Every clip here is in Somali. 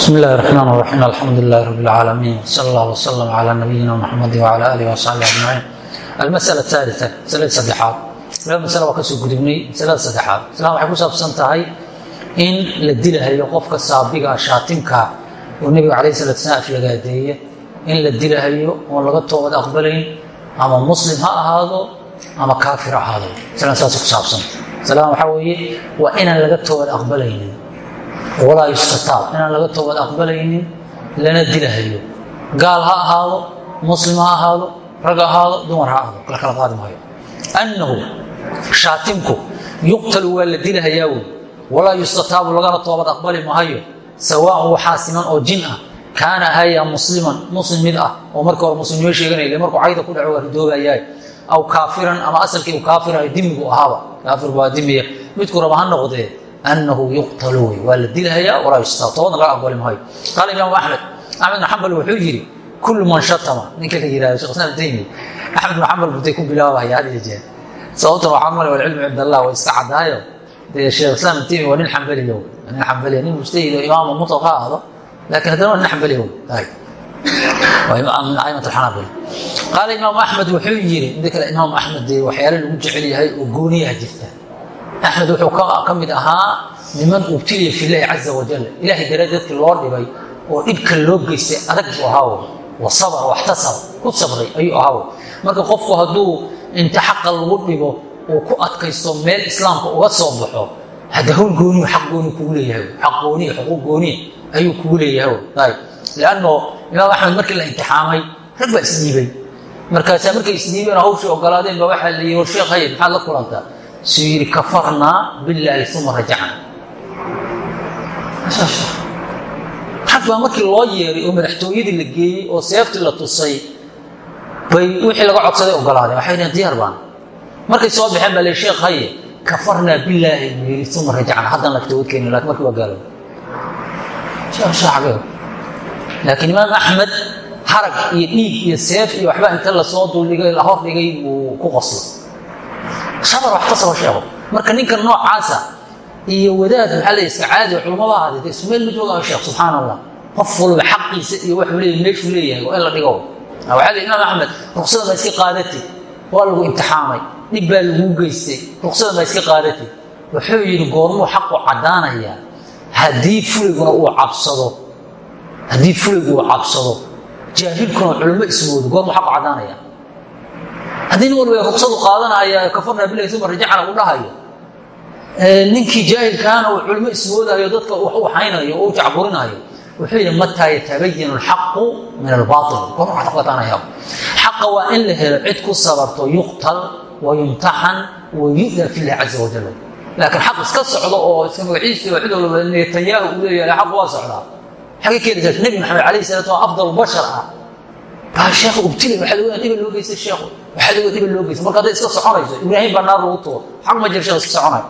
بسم الله الرحمن الرحيم الحمد لله رب العالمين صلى الله وسلم على نبينا محمد وعلى آله وصحبه أجمعين المسألة الثالثة مسألة saddexaad laba masale waa kasoo gudubnay masalada saddexaad islam waxay ku saabsan tahay in la dilahayo qofka saabiga shaatimka oo nebiga calayh salatu slam aflagaadeeye in la dilahayo oon laga toobad aqbalayn ama muslim ha ahaado ama kaafir ha ahaado masalan saasay ku saabsanta masalan waxaa weeye waa inaan laga toobad aqbalaynin walaa yustataab. Inaan laga toobad aqbalaynin lana dilahayo. Gaal ha ahaado muslim ha ahaado rag ha ahaado dumar ha ahaado. La kala qaadi maayo. Annahu shaatimku yuqtalu waa la dilahayaa wey. Walaa yustataabu lagana toobad aqbali mahayo sawaan waxaa siman oo jin ah. Kaana haya musliman muslim mid ah oo marka hore muslimnimo sheeganaya markuu cayda ku dhaco waa ridoobayaay aw kaafiran ama asalkii uu kaafirayo dimigu ahaaba. Kaafir baa dimiya midku raba ha noqdee annahu yuqtalu wey waa la dilahayaa walaa yustataab toobadna laga aqbali maayo qaala imaamu axmed axmed bin xambal wuxuu yidhi kullu man shatama ninka la yihahdo shekh islam taymi axmed bin xambal butay ku bilaabaya had iyo jeer sababtan waxaa male walcilmu cind allah waa iska caddaayo dee sheekh islam taymi waa nin xambaliyo waa nin xambaliya nin mujtahid oo imaama mutlaq ha ahdo laakiin haddana waa nin aimat alxanaabila qaala imaamu axmed wuxuu yidhi inta kale imaamu axmed waxyaale lagu jecel yahay oo gooniyaha jirta axmed wuxuu ka mid ahaa niman ubtiliya fi llahi caza wajal ilahay daraad dadkii loo dhibay oo dhibka loo geystay adag buu ahaawo wa sabr waxtasab ku sabray ayuu ahaawo marka qofku hadduu inta xaqa lagu dhibo uu ku adkaysto meel islaamka uga soo baxo hadda hawl gooniyu xaq gooni kugu leeyahay xaq gooniya xuquuq gooniya ayuu kugu leeyahay ayb lianno imaam axmed markii la imtixaamay rag baa isdhiibay markaasaa markay isdhiibeen hawshii ogolaadeen ba waxaa la yii war sheekh hayed maxaad la kulantaa suu yidhi kafarnaa billaahi uma rajacna rag baa markii loo yeeray oo madaxtooyadii la geeyey oo seeftii la tusay bay wixii laga codsaday ogolaadeen waxay dhaheen diyaar baan. Markay soo baxeen baa le sheekh haye kafarnaa billaahi buu yidhi uma rajacna haddaan laka toobad keenin laakiin markii waa gaaloobay laakiin imaam axmed harag iyo dhiig iyo seef iyo waxba inta la soo duldhigay la hordhigay buu ku qoslay sabar waxtasaba sheego. Marka ninka noocaasa iyo wadaad maxaa le iska caadi culmaba ahade isku meel ma jooga sheekh subxaan allah qof walba xaqiisa iyo waxuu leeyahy meeshuu leeyahay waa in la dhigo waxaa le imaam axmed ruqsada ma iska qaadatay waa lagu imtixaamay. Dhib baa laguu geystay. Ruqsada ma iska qaadatay wuxuu yidhi goormuu xaqu caddaanayaa. Haddii fuliguna uu cabsado haddii fuligu uu cabsado jaahilkuna culimo ismoodo goormuu xaqu caddaanaya haddii nin walba ruqsadu qaadanaya kafarnaa bilahi uma rajacna u dhahayo. Ninkii jaahilkaana uu culimo ismoodayo dadka wax u haynayo oo u jacburinayo wuxuu yidhi mataa yatabayanu alxaqu min albaail goormuu xaq caddaanaya xaqa waa in la helo cid ku sabarto yuqtal wa yumtaxan wa yu'da fi illahi caza wajal laakiin xaq iska socdo oo iska cid netanyahu uu leeyahay xaq waa socdaa. Xagay keenaysaa nebi maxamed calayhi salatu waa afdal bashar ah dhiba loo lagu dhiba loo geystay marka hadday iska soconayso ibraahim baa naar lagu tuuro. Xaq ma jiro sheekh iska soconayo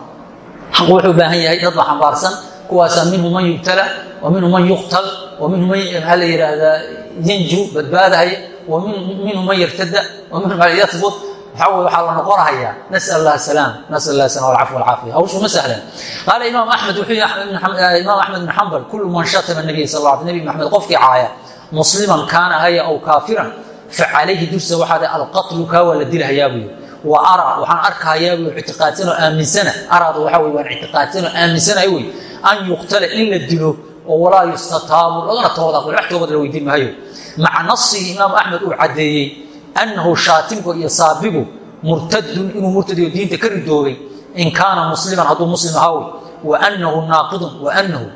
xaq wuxuu u baahan yahay dad la xambaarsan kuwaasaa minhu man yubtala wa minhu man yuqtal wa minhu man maxaa la yidhaahdaa yanju badbaadahaya wa minhu man yartada wa minhu man yathbut. Waxaa la noqonahayaa nasal allah salaam nasal allah salam alcafwa alcaafiya hawshu ma sahlan. Qaala imaam axmed wuxuu yihi imaam axmed bin xambal kullu man shatama nabiya sal alla nabi maxamed qofkii caaya musliman kaana haya aw kaafiran facalayhi dursa waxaa alqatlu kaa waa la dilahayaa buyi wa ara waxaan arkahayaa buy ictiqaadsanoo aaminsana. Araada waxaa wey waan ictiqaadsanoo aaminsanahay wey an yuqtala in la dilo oo walaa yustataabu lagana aqbal wax toobad la weydiin maayo. Maca nasihi imaam axmed uu caddeeyey annahu shaatimku iyo saabigu murtadun inuu murtadiyo diinta ka ridoobay in kaana musliman hadduu muslim ahaawey wa nahu naaqidun wa anahu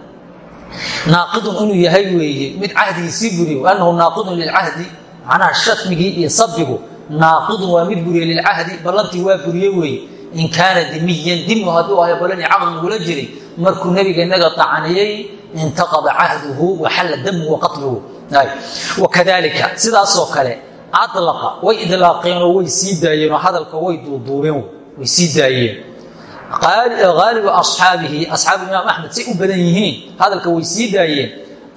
naaqidun inuu yahay weeye mid cahdigiisii buriye waanahu naaqidun lilcahdi macnaha shatmigii iyo sabigu naaqidun waa mid buriye lilcahdi ballantii waa buriye weeye in kaana dimiyan dimi hadduu ahay ballan iyo caqd nagula jiray markuu nebiga inaga tacaniyey intaqada cahduhu waxalla damuhu wa qatluhu. Wakadalika sidaasoo kale alaqa way idlaaqeenoo way sii sii haalibu asxaabihi asxaabu imaam axmed say u badan yihiin hadalka way sii daayeen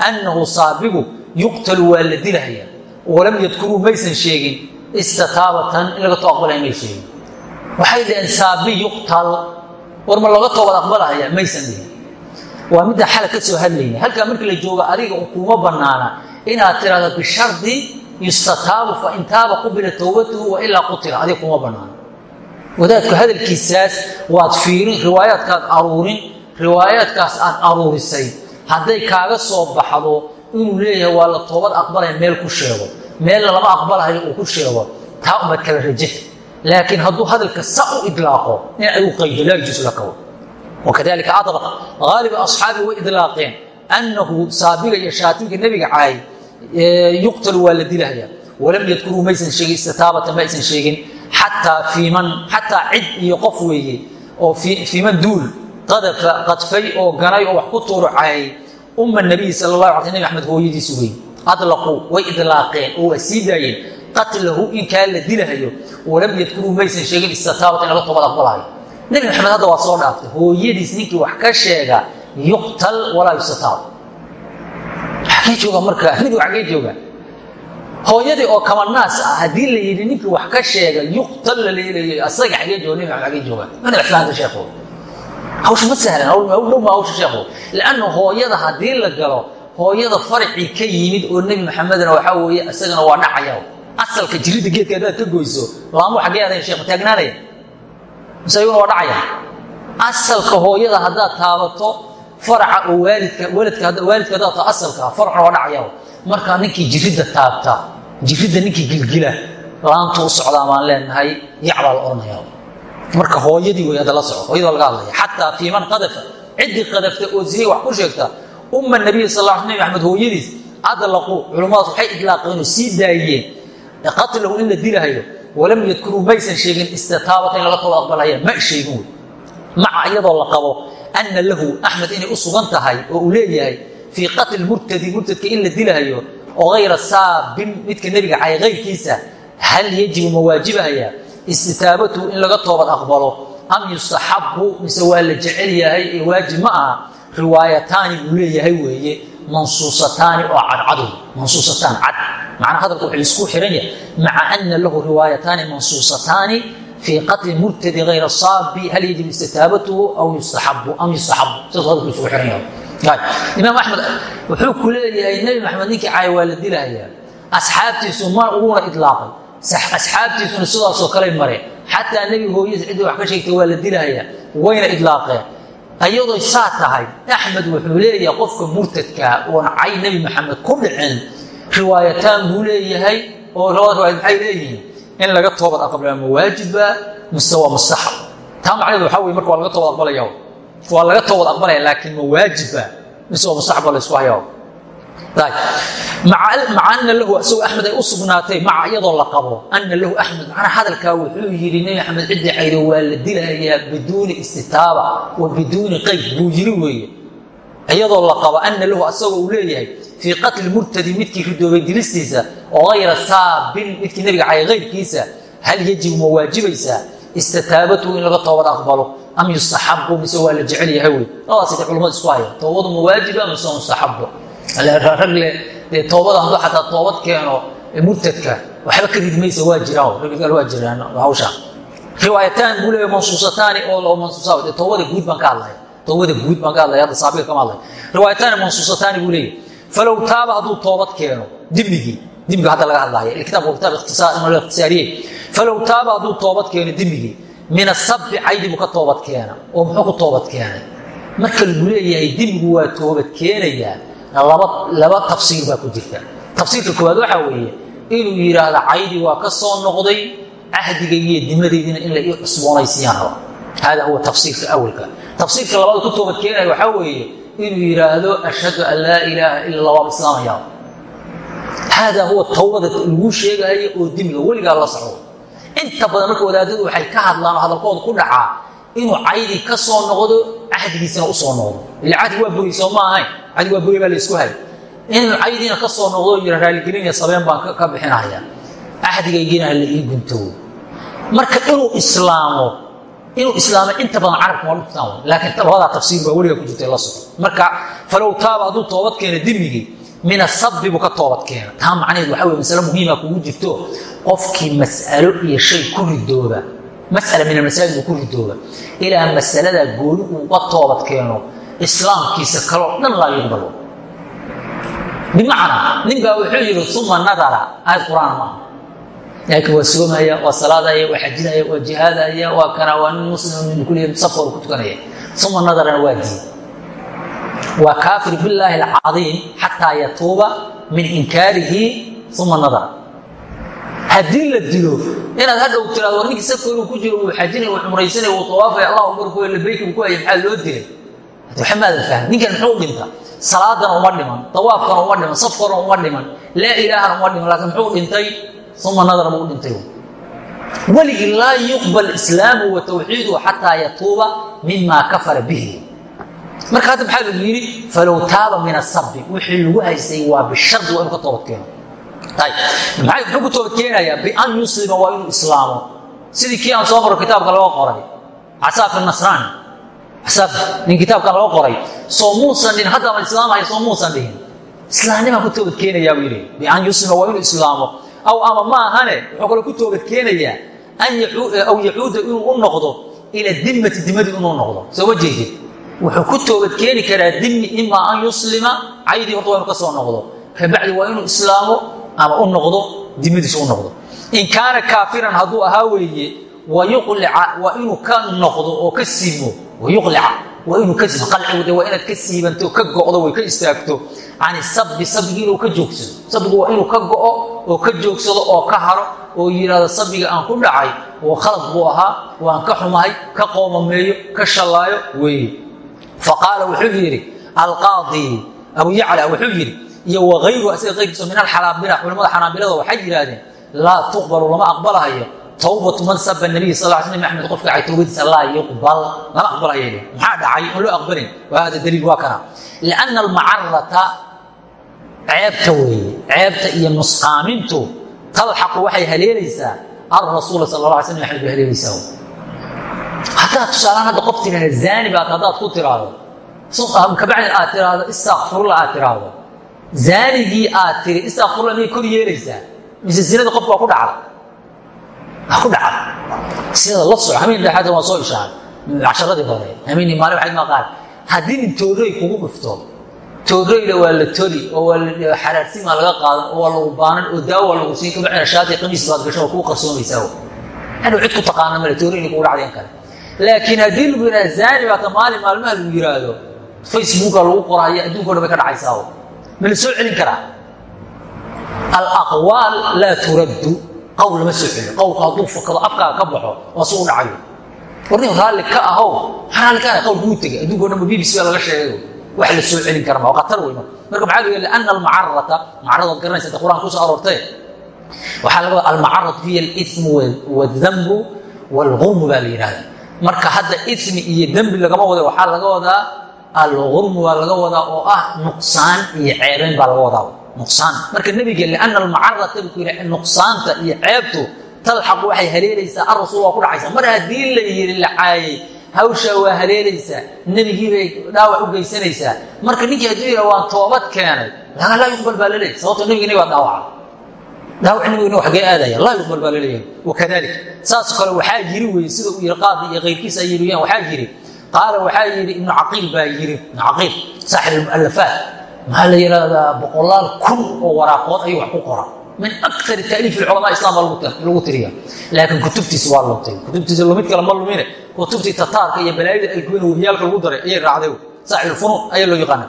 annahu saabigu yuqtalu waa la dilahaya walam yadkuruu maysan sheegin istataabatan in laga too aqbalaya may sheegin. Waxay dhaheen saabi yuqtal war ma laga toobad aqbalahaya maysan dhihin waa middaa xala ka soo hadlayna halkaa markii la joogo adiga kuma banaana inaad tirahdo bishardi yustataabu fain taaba qubila towbatuhu wailaa qutila adiga kuma banaana wadaadku hadalkiisaas waad fiirin riwaayaadkaad aruurin riwaayaadkaas aad aruurisay. Hadday kaaga soo baxdo inuu leeyahay waa la toobad aqbalaya meel ku sheego. Meelna lama aqbalahayo uu ku sheego. Taa umaad kala rajax laakiin hadduu hadalka sa u idlaaqo in ay u qaydo laa yajuusu laka. Wakadalika adlaq haaliba asxaabi way idlaaqeen. Annahu saabiga iyo shaatimka nebiga caay yuqtalu waa la dilahaya walam yadkuruu maysan sheegin istitaabata ma aysan sheegin xataa fiiman xataa cid iyo qof weeye oo fiiman duul qadafa qadfay oo ganay oo wax ku tuurucayay umma nabiy sal la ala nbi axmed hooyadiisu wey adlaquu way idlaaqeen oo waa sii daayeen. Qatlahu in kaa la dilahayo walam yadkuruu maysan sheegin istitaabata in laga toobad aqbalahayo nebi maxamed hadda waa soo dhaaftay hooyadiis ninkii wax ka sheega yuqtal walaa yustataab agee jooga marka nebigu agee jooga hooyadii oo kamanaas ah haddii la yidhi ninkii wax ka sheega yuqtal la leelayo asaga agee jooga nebi maxamed agee jooga. Mana islaanta sheekhu hawsha ma sahlan dhow ma hawsha sheekhu lanna hooyada haddii la galo hooyada farcii ka yimid oo nebi maxamedna waxaa weeye isagana waa dhacaya asalka jirida geedka haddaad ka goyso laamu xagee adan sheekh taagnaanaya. Mise ayaguna waa dhacaya. Asalka hooyada haddaad taabato faraca oo waalidka waalidka waalidka haddaad taa asalka farcuna waa dhacaya marka ninkii jiridda taabta jiridda ninkii gilgila laantu u socdaa baan leenahay yacbaa la odhanaya marka hooyadii wey hadda la soco hooyada laga hadlaya xataa fii man qadafa ciddii qadafta oo ziniya wax ku sheegta umma nabiy sal la nabi axmed hooyadiis adlaquu culummadaas waxay idlaaqeen oo sii daayeen qatlahu in la dilahayo walam yadkuruu maysan sheegin istitaabata in laga tooba aqbalhaya ma sheegin wey maca iyadoo la qabo ana lahu axmed inay u sugan tahay oo uu leeyahay fii qatli murtadi murtadka in la dilahayo oo hayra saabin midka nebiga cay kayrkiisa hal yajibu ma waajibahaya istitaabatuhu in laga toobad aqbalo. Am yustaxabu mise waa la jecel yahay ee waajib ma aha riwaayataani buu leeyahay weeye mansuusataani oo cadcad mansuusataan cad. Macnaa hadalka wuxuu isku xiran yahay maca ana lahu riwaayataani mansuusataani fii qatli murtadi hayra saabi hal yajib istitaabatuhu aw yustaxabu am yustaxabu saas hadalku isugu xiran yahay imaam axmed wuxuu ku leeyahay nebi maxamed ninkii caaya waa la dilahayaa asxaabtiisu ma uguna idlaaqay asxaabtiisuna sidaasoo kaley mareen xataa nebiga hooyadiis ciddii wax ka sheegtay waa la dilahayaa wayna idlaaqeen ayadoo saa tahay axmed wuxuu leeyahay qofka murtadkaa oon cay nebi maxamed ku dhicin riwaayataan buu leeyahay oo labada riwaayad maxay leeyihiin in laga toobad aqbalaa ma waajiba mise waa mustaxab. Taa macnaheedu waxaa weye marka waa laga toobad aqbalaya waa laga toobad aqbalaya laakiin ma waajiba mise waa mustaxab ba la isku hayaa maca ana lahu isagoo axmed ay u sugnaatay maca iyadoo la qabo ana lahu axmed. Macnaa hadalkaa wuxuu yidhi nebi axmed ciddii caydo waa la dilahayaa biduuni istitaaba wa biduuni qeyd buu yiri weeye iyadoo la qabo ana lahu asagoo uu leeyahay fii qatli murtadi midkii ridoobay dilistiisa hayra saabin midkii nebiga cayay kayrkiisa hal yajibu ma waajibaysaa? Istitaabatuhu in laga toobad aqbalo am yustaxabu mise waa la jecel yahay wey labadaasay culamada isku haya toobadu ma waajiba mise mustaxabo ragle dee toobada hadduu xataa toobad keeno murtadka waxba ka ridi maysa waa jiraan raggaal waa jiraan hawsha. Riwaayataan buu leeyahay mansuusataani oo mansuusa dee toobada guud baan ka hadlaya toobada guud baan ka hadlaya hadda saabiga kama hadlaya riwaayataani mansuusataani buu leeyahay falow taaba hadduu toobad keeno dembigii dembiga hadda laga hadlaya kitaabka kitaab ikhtisaariye falow taaba hadduu toobad keeno dembigii min asabi caydi buu ka toobad keena oo muxuu ku toobad keenay marka lagu leeyahay dembigu waa toobad keenayaa laba tafsiir baa ku jirta tafsiirka koowaad waxaa weeye inuu yidhaahdo caydi waa ka soo noqday cahdigaygiiyo dimadaydina in la ii cusboonaysiiyaan raba hada huwa tafsiirka awalka tafsiirka labaad ku toobad keenaya waxaa weeye inuu yidhaahdo ashhadu an laa ilaaha ila allah waaba islaamaya haadaa huwa tawbada lagu sheegayo oo dimiga weligaa la socdo. Inta badan marka wadaadadu waxay ka hadlaan oo hadalkooda ku dhacaa inuu caydi ka soo noqdo cahdigiisana u soo noqdo. Ila cahdi waa buri soo ma ahayn. Cahdi waa buri baa la isku hay inuu caydiina ka soo noqdo yira raaligelinaya sabeen baan ka bixinaya cahdigaygiina la ii guntoodo marka inuu islaamo inuu islaamo inta badan carabka waa dhuftaan laakiin labadaa tafsiir baa weliga ku jirta la soco marka falow taaba hadduu toobad keena dimigii min asabi buu ka toobad keena. Taa macnaheed waxa wey masale muhiima kugu jirto qofkii mas'alo iyo shay ku ridooba masala min almasaa'il buu ku ridooba ilaa masaladaa gooni uu uga toobad keeno islaamkiisa kaloo dhan laa yuqbal bimacnaa nin baa wuxuu yidhi uma nadara aayad qur'aan maaha laakiin waa soomaya waa salaadaya waa xajinaya waa jihaadaya waa kana waa nin muslim min kulli safkooda ku tukanaya. Uma nadarana waa diid waa kaafir billaahi alcadiim xataa yatuuba min inkaarihi uma nadara haddii la dilo inaad hadhow tiraado war ninkii safkoodu ku jiro wuu xajinaya wuu cumraysanaya wuu tawaafaya allah akbar ku labayka ku haya maxaa loo dilay? Waxa maadan fahmin ninkan muxuu dhinta salaadana uma dhiman dawaafkana uma dhiman safkana uma dhiman laa ilaahana uma dhiman laakiin muxuu dhintay uma nadara buu dhintay weligii laa yuqbal islaamu wa tawxiiduhu xataa yatuuba mima kafara bihi. Marka hadda maxaa lagu yidhi? Falow taaba min asabi wixii lagu haystay waa bishardi waa inu ka toobadkeeno muxuu ku toobadkeenayaa bian yuslima waa inuu islaamo. Sidii kii aan soo maro kitaabka laga qoray. Casaaf nasraani casaaf nin kitaabkan laga qoray. Soo muusan dhihin hadda ma islaamaya soo muusan dhihin. Islaamnimaan ku toobadkeenayaa buu yidhi. Bian yuslima waa inuu islaamo aw ama ma ahane wuxuu kaloo ku toobadkeenayaa aw yacuuda inuu u noqdo ila dimmati dimadii inuu noqdo. Soo ma wuxuu ku toobadkeeni karaa dimi imaa an yuslima caydii horta waa inu ka soo waa inuu islaamo ama u noqdo dimadiis u noqdo. In kaana kaafiran hadduu ahaa weeye wayuqlica waa inuu ka noqdo oo ka siimo. Wayuqlica waa inuu ka siimo. Qalcigu de waa inaad ka siibanto ka go'do way ka istaagto cani sabbi sabigii inuu ka joogsado. Sabigu waa inuu ka go'o oo ka joogsado oo ka haro oo yidhahdo sabiga aan ku dhacay oo khalad buu ahaa waan ka xumahay ka qoomameeyo ka shallaayo weeye. Faqaala wuxuu yidhi alqaadi abu yacla wuxuu yidhi iyo waayru asaga qayrkiiso min alxanaabila. Culamada xanaabilada waxay yidhaahdeen laa tuqbalu lama aqbalahayo tawbatu man saba nabiy sal l sl axmed qofka ay towbadiisa laa yuqbal. Lama aqbalahaya maxaa dhacay? On loo aqbalin. Waa hada daliil waa kana. Lianna almacarata ceebta weeye ceebta iyo nusqaamintu talxaqu waxay haleelaysaa alrasuula sal la slam axmed bay haleelaysaa. Haddaad tusaalaan hadda qof tiraahda zaani baad haddaad ku tiraahdo kabacdin aad tiraahdo istakfirullah aad tiraahdo zaanigii aad tiri istakfirullah miyay kor yeelaysaa? Mise zinada qofka waa ku dhacda waa ku dhacda sinada la soco hameen dhexaadka waa soo ishaaray casharadii hore hameenii maalin waxayd maa qaar haddii nin toorey kugu dhufto tooreyda waa la toli oo xaraarsimaa laga qaadan oo waa lagu baanan oo daawo waa lagu siin kabacdina shaati qamiis baad gasho waa kuu qarsoomaysaa hadhow cid ku taqaana male tooreyni kugu dhacdayan kale laakiin haddii lagu yidhahda zaani baata maalin maalmaha lagu yidhaahdo facebooka lagu qoraayo adduunka o dhan bay ka dhacaysaa ma la soo celin karaa alaqwaal laa turaddu qowl lama soo celiyo qowlku hadduu fakado afkaaga ka baxo waa si u dhacayo warnin raalli ka ahow raalli ka ahay qowlku wuu tegay adduunka o dhan ba b b c baa laga sheegayo wax la soo celin kara ma khatar wey marka maxaa lagu lianna almacarata macaradaad garanaysa inta quraan ku soo aroortee waxaa laga wadaa almacaratu hiya alismu waaldambu waalgurmu baa la yidhahda marka hadda ismi iyo dembi lagama wada waxaa laga wadaa algurmu baa laga wadaa oo ah nuqsaan iyo ceebeyn baa laga wadaa. Nuqsaan. Marka nebiga liana almacarata buu ku yidhi nuqsaanta iyo ceebtu talxaq waxay haleelaysaa arasuul waa ku dhacaysaa. Mar haddii la yidhi la caayay hawshaa waa haleelaysaa nebigii bay dhaawac u geysanaysaa marka ninkii hadduu yidha waan toobad keenay. Laa yuqbal baa laleeyahy sababto nebiga inay waa dhaawacay dhaawac nebigina wa xagee aadaya laa yuqbal baa la leeyahay wakadalik saas kale waxaa yiri weye sida uu yidhi qaadi iyo kayrkiisa ay yiriyaan waxaa yidhi qaala waxaa yidhi ibnu caqiil baa yidhi ibnu caqiil saaxib almualafaat maxaa la yidhahdaa boqolaal kun oo waraaqood ayuu wax ku qora min akar taaliif culamaa islam baa lagu tiriya laakiin kutubtiisa waa luntay kutubtiisa lumid kale ma lumine kutubtii tataarka iyo balaayada ay kuween wahiyaalka lagu daray ayay raacday saaxib alfunuun ayaa loo yaqaana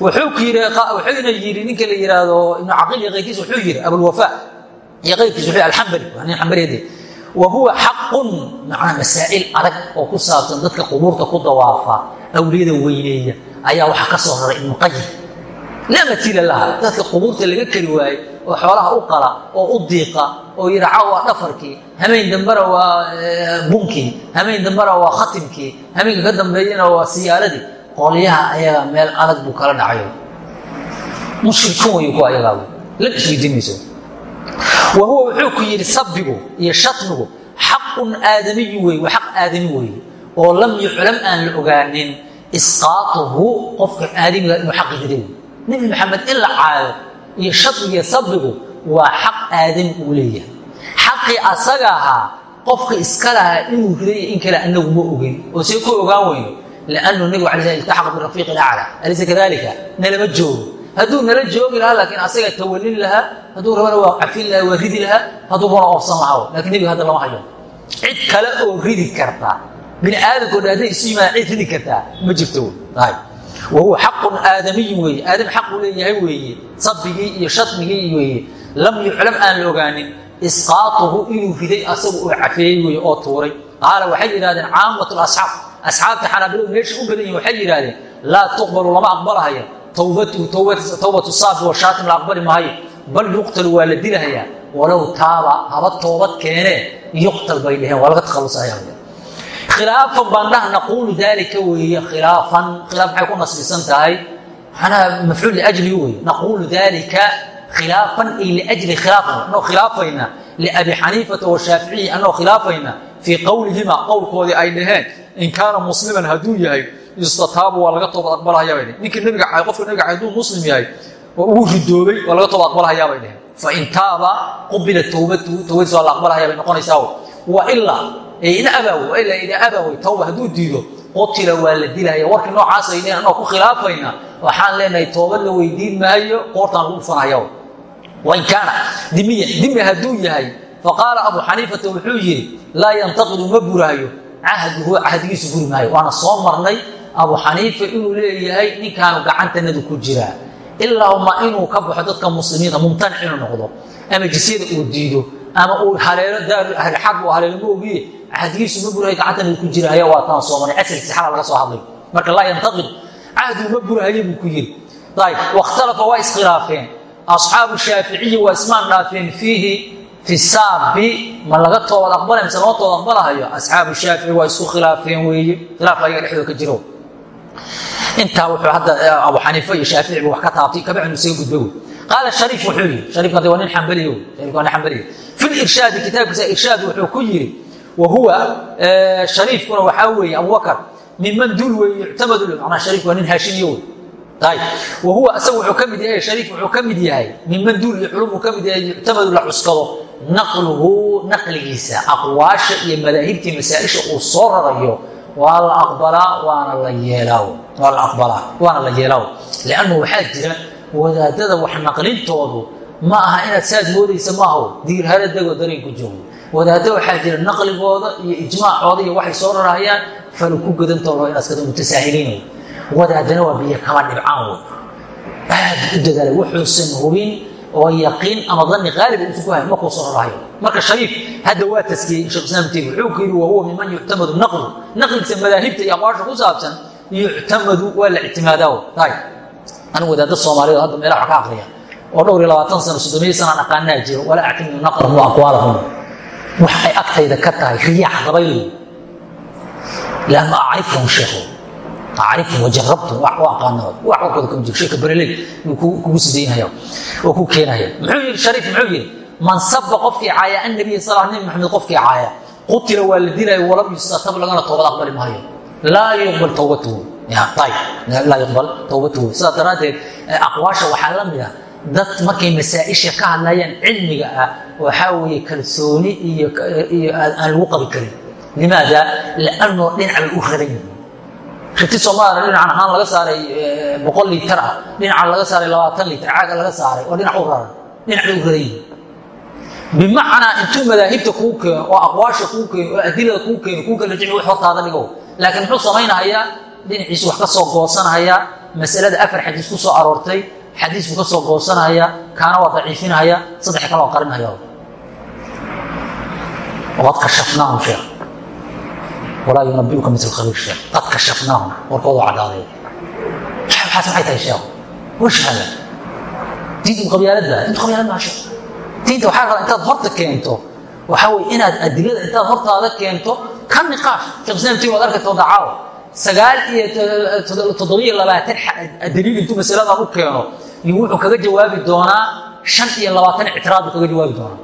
wuxuuna yidhi ninka la yidhaahdo ibnu caqiil iyo kayrkiisa wuxuu yidhi abulwafaa iyo kayrkiisa wuxuu alxambali waa nin xambaliyade wa huwa xaqun macnaa masaa'il adag oo ku saabsan dadka qubuurta ku dawaafa awliyada weyneeya ayaa waxaa ka soo raray ibnu qayim laa matiila laha dadka qubuurta laga kari waaye oo xoolaha u qala oo u diiqa oo yidha caw waa dhafarkii hameen dambena waa bunkii hameen dambena waa khatimkii hameenka ka dambeeyana waa siyaaradii qolyaha ayaga meel adag buu kala dhacayo mushrikun way ku ayagaa la isweydiinayso. Wa huwa wuxuu ku yidhi sabbigu iyo shatmigu xaqun aadamiyi wey waa xaq aadami weeye oo lam yuclam aan la ogaanin isqaatuhu qofka aadamiga inuu xaqi jiray nebi maxamed in la caayo iyo shadmigiyo sabbigu waa xaq aadami uu leeyahay. Xaqii asaga ahaa qofka iska lahaa inuu riday in kale anagu ma ogin. Oo see ku ogaan weyno liannu nebigu ala iltaxaqa birafiiq ilacla alaysa kadalika nalama joogo. Hadduu nala joogi lahaa laakiin asaga tawalin lahaa hadduu rabana waa cafin lahaa waa ridi lahaa hadduu rabana oofsan lahaa. Lakin nebiga hadda lama hayo. Cid kale oo ridi karta bini dha hadday isu yimaadaan cid ridi kartaa ma jirto wa huwa xaqun aadamiyin weeye aadam xaqu leeyahay weeye sabigii iyo shatmigii weeye lam yuclam aan la ogaanin isqaatuhu inuu riday asagu oo cafeeyey weye oo tuuray qaala waxay yidhahdeen caamatu asxaab asxaabta xanaabiladu meesha u badan yihiin waxay yidhahdeen laa tuqbalu lama aqbalahaya towbatuhu towbatu saafi wa shaatim la aqbali maayo bal yuqtalu waa la dilahayaa walow taaba haba toobad keenee yuqtal bay dheheen waa laga takhalusaya khilaafan baan dhah naquulu daalika weeye khilaafan khilaaf maxay ku nasbisan tahay manaa mafcuul liajli weye naquulu daalika khilaafan ay liajli khilaafan anoo khilaafayna liabi xaniifata washaaficiyi anoo khilaafayna fii qowlihima qowlkoodii ay dhaheen in kaana musliman hadduu yahay yustataabu waa laga toobad aqbalhayaa bay dheheen ninkii nabiga cay qofka nabiga cay muslim yahay oo uu ridoobay waa laga toobad aqbalhayaa bay dheheen fain taaba qubila towbatuhu towbadiis waa la aqbalhayaa bay noqonaysaa wa ilaa abaaw ilaa ida abaaway towba hadduu diido qutila waa la dilaya warkii noocaas ay dheheen anoo ku khilaafayna waxaan leenahay toobad la weydiin maayo qoortaan lagu dhufanaya wain kaana dimiya dimi hadduu yahay faqaala abu xaniifata wuxuu yidhi laa yantaqidu ma buraayo cahduhu cahdigiisu buri maayo. Waana soo marnay abu xaniifa inuu leeyahay ninkaanu gacantanadu ku jiraa ilaahuma inuu ka baxo dadka muslimiinta mumtanic inuu noqdo ama jisyada uu diido ama uu haleelo daaru ahlixarb uu haleelo ma ogiye cahdigiisu ma burahayo gacantanadu ku jiraayo waa taan soo marnay asalkiisa xala laga soo hadlay. Marka laa yantaqid cahdigu ma burahaye buu ku yidhi. Ayb wakhtalafa waa iskhilaafeen. Asxaabu shaaficiyi waa ismaan dhaafeen fiihi fi saabi ma laga toobad aqbalay mise lama toobad aqbalahayo? Asxaabu shaafici waa isku khilaafeen weeye. Khilaaf ayaga dhexdooda ka jiro. Intaa wuxuu hadda abu xaniifa iyo shaafici bu wax ka taabtay kabacnu isaga gudba wey qaala shariif wuxuu yidhi shariifka de waa nin xambaliy shariifka waa nin xambaliy fi lirshaadi kitaabkiisa irshaad wuxuu ku yidhi wa huwa shariifkuna waxaa weeye abubakar minman duul weeye yuctamadu macnaa shariif waa nin haashimiyo wey ayb wa huwa asaga wuxuu ka mid yahay shariif wuxuu ka mid yahay minman duul iyo culum uu ka mid yahay yuctamadu la cuskado naqluhu naqligiisa aqwaasha iyo madaahibtii masaa-isha uu soo rarayo waa la aqbalaa waana la yeelaa waa la aqbalaa waana la yeelaa liannu waxaa jira wadaadada wax naqlintoodu ma aha inaad saad moodaysa maaho diirhara degoo dareenku joogo wadaadda waxaa jira naqligooda iyo ijmaacooda iyo waxay soo rarahayaan falu ku gadantooda inaad iskada mutasaahiliin wadaadana waa biyo kama dhibcaan wey aad u dadaala wuxuusan hubin oo yaqiin ama dani qaaliba uusan ku hayn markuu soo rarahayo marka shariif hadda waa taskiyey sheekh islaam taymi wuxuu ku yidhi wa huwa miman yuctamadu naqlu. Naqligiisa madaahibta iyo aqwaasha ku saabsan yuctamadu waa la ictimaadaa ayb anigu wadaadda soomaaliyeed hadda meelaha ka aqriya oo dhowr iyo labaatan sano soddomiyo sanaan aqaanaa jiro walaa actamidu naqlahum wa aqwaalahum wax ay agtayda ka tahay riyaax dabayl lanna acrifhum sheekhu acrifhum wajarabtum wax u aqaana wax warkooda kama jiro sheeka bereley kugu sidaynaya oo ku keenaya muxuu yidhi shariif muxuu yidhi man saba qofkii caaya annabiya sal nabi maxamed qofkii caaya qutila waa la dilaya walam yustatab lagana toobad aqbali maayo. Laa yuqbal towbatuhu laa yuqbal towbatuhu sidaas daraaddeed aqwaasha waxaa la mid ah dad markay masaa-isha ka hadlayaan cilmiga ah waxaa weeye kalsooni iyo aan lagu qabi karin. Limaada? Liannoo dhinac bay u raran yihiin riti soomaaliya dhinacan ahaan laga saaray boqol liitar ah. Dhinacan laga saaray labaatan liitar caaga laga saaray oo dhinac u raran dhinac bay u raran yihiin bimacnaa intuu madaahibta kuu keeno oo aqwaasha kuu keeno oo adilada kuu keeno kuu kala jimi wax hortaada dhigo. Laakiin muxuu samaynahayaa dhinaciisu wax ka soo goosanhayaa masalada afar xadiis ku soo aroortay xadiis buu ka soo goosanhayaa kaana waa daciifinhaya saddex kale waa qarinhaya qad kashafnaahum sheekh walaa yunabiuka mil khabiir sheekh qad kashafnaahum warkooda cadaaday. Waxaas maxay tahay sheekh. Wash hada diintu qabyaaladba diintu qabyaalad maa sheekh. Diinta waxaa rabaa intaad horta keento. Waxaa weye inaad adilada intaad hortaada keento ka niqaash sheekh islam tiin waad arki doontaa caawa sagaal iyo toddobiyo labaatan daliil intuu masaladan u keeno iyo wuxuu kaga jawaabi doonaa shan iyo labaatan ictiraad buu kaga jawaabi doonaa.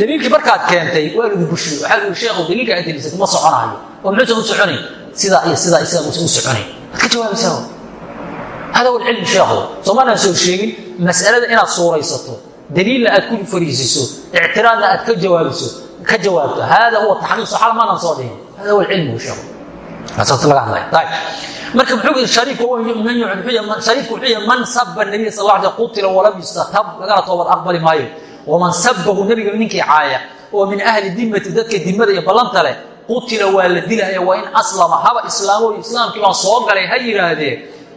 Daliilkii markaad keentay waa lagu bushiyey. Waxaa lagu sheekhu daliilka aad daliisatay ma soconayo oo muxuusan u soconayn sidaa iyo sidaa iyo sidaa u soconayn waad ka jawaabaysaa hada huwa alcilmu sheekhu soomaalaan soo sheegin mas'alada inaad suuraysato daliilna aad ku fariisiso ictiraadna aad ka jawaabiso ka jawaabto. Hada huwa taxqiiq saxaaba maanaan soo dhihin hada huwa alcilmu sheekhu laga hadlay marka muxuu yii shariifku wuxuu yahay man saba nabiya sal la qutila walam yustatab lagana toobad aqbali maayo waman sabahu nebiga ninkii caaya oo min ahli dimati dadka dimada iyo ballanta leh qutila waa la dilaya waa in aslama haba islaamo islaamkii baan soo galay ha yidhaahdee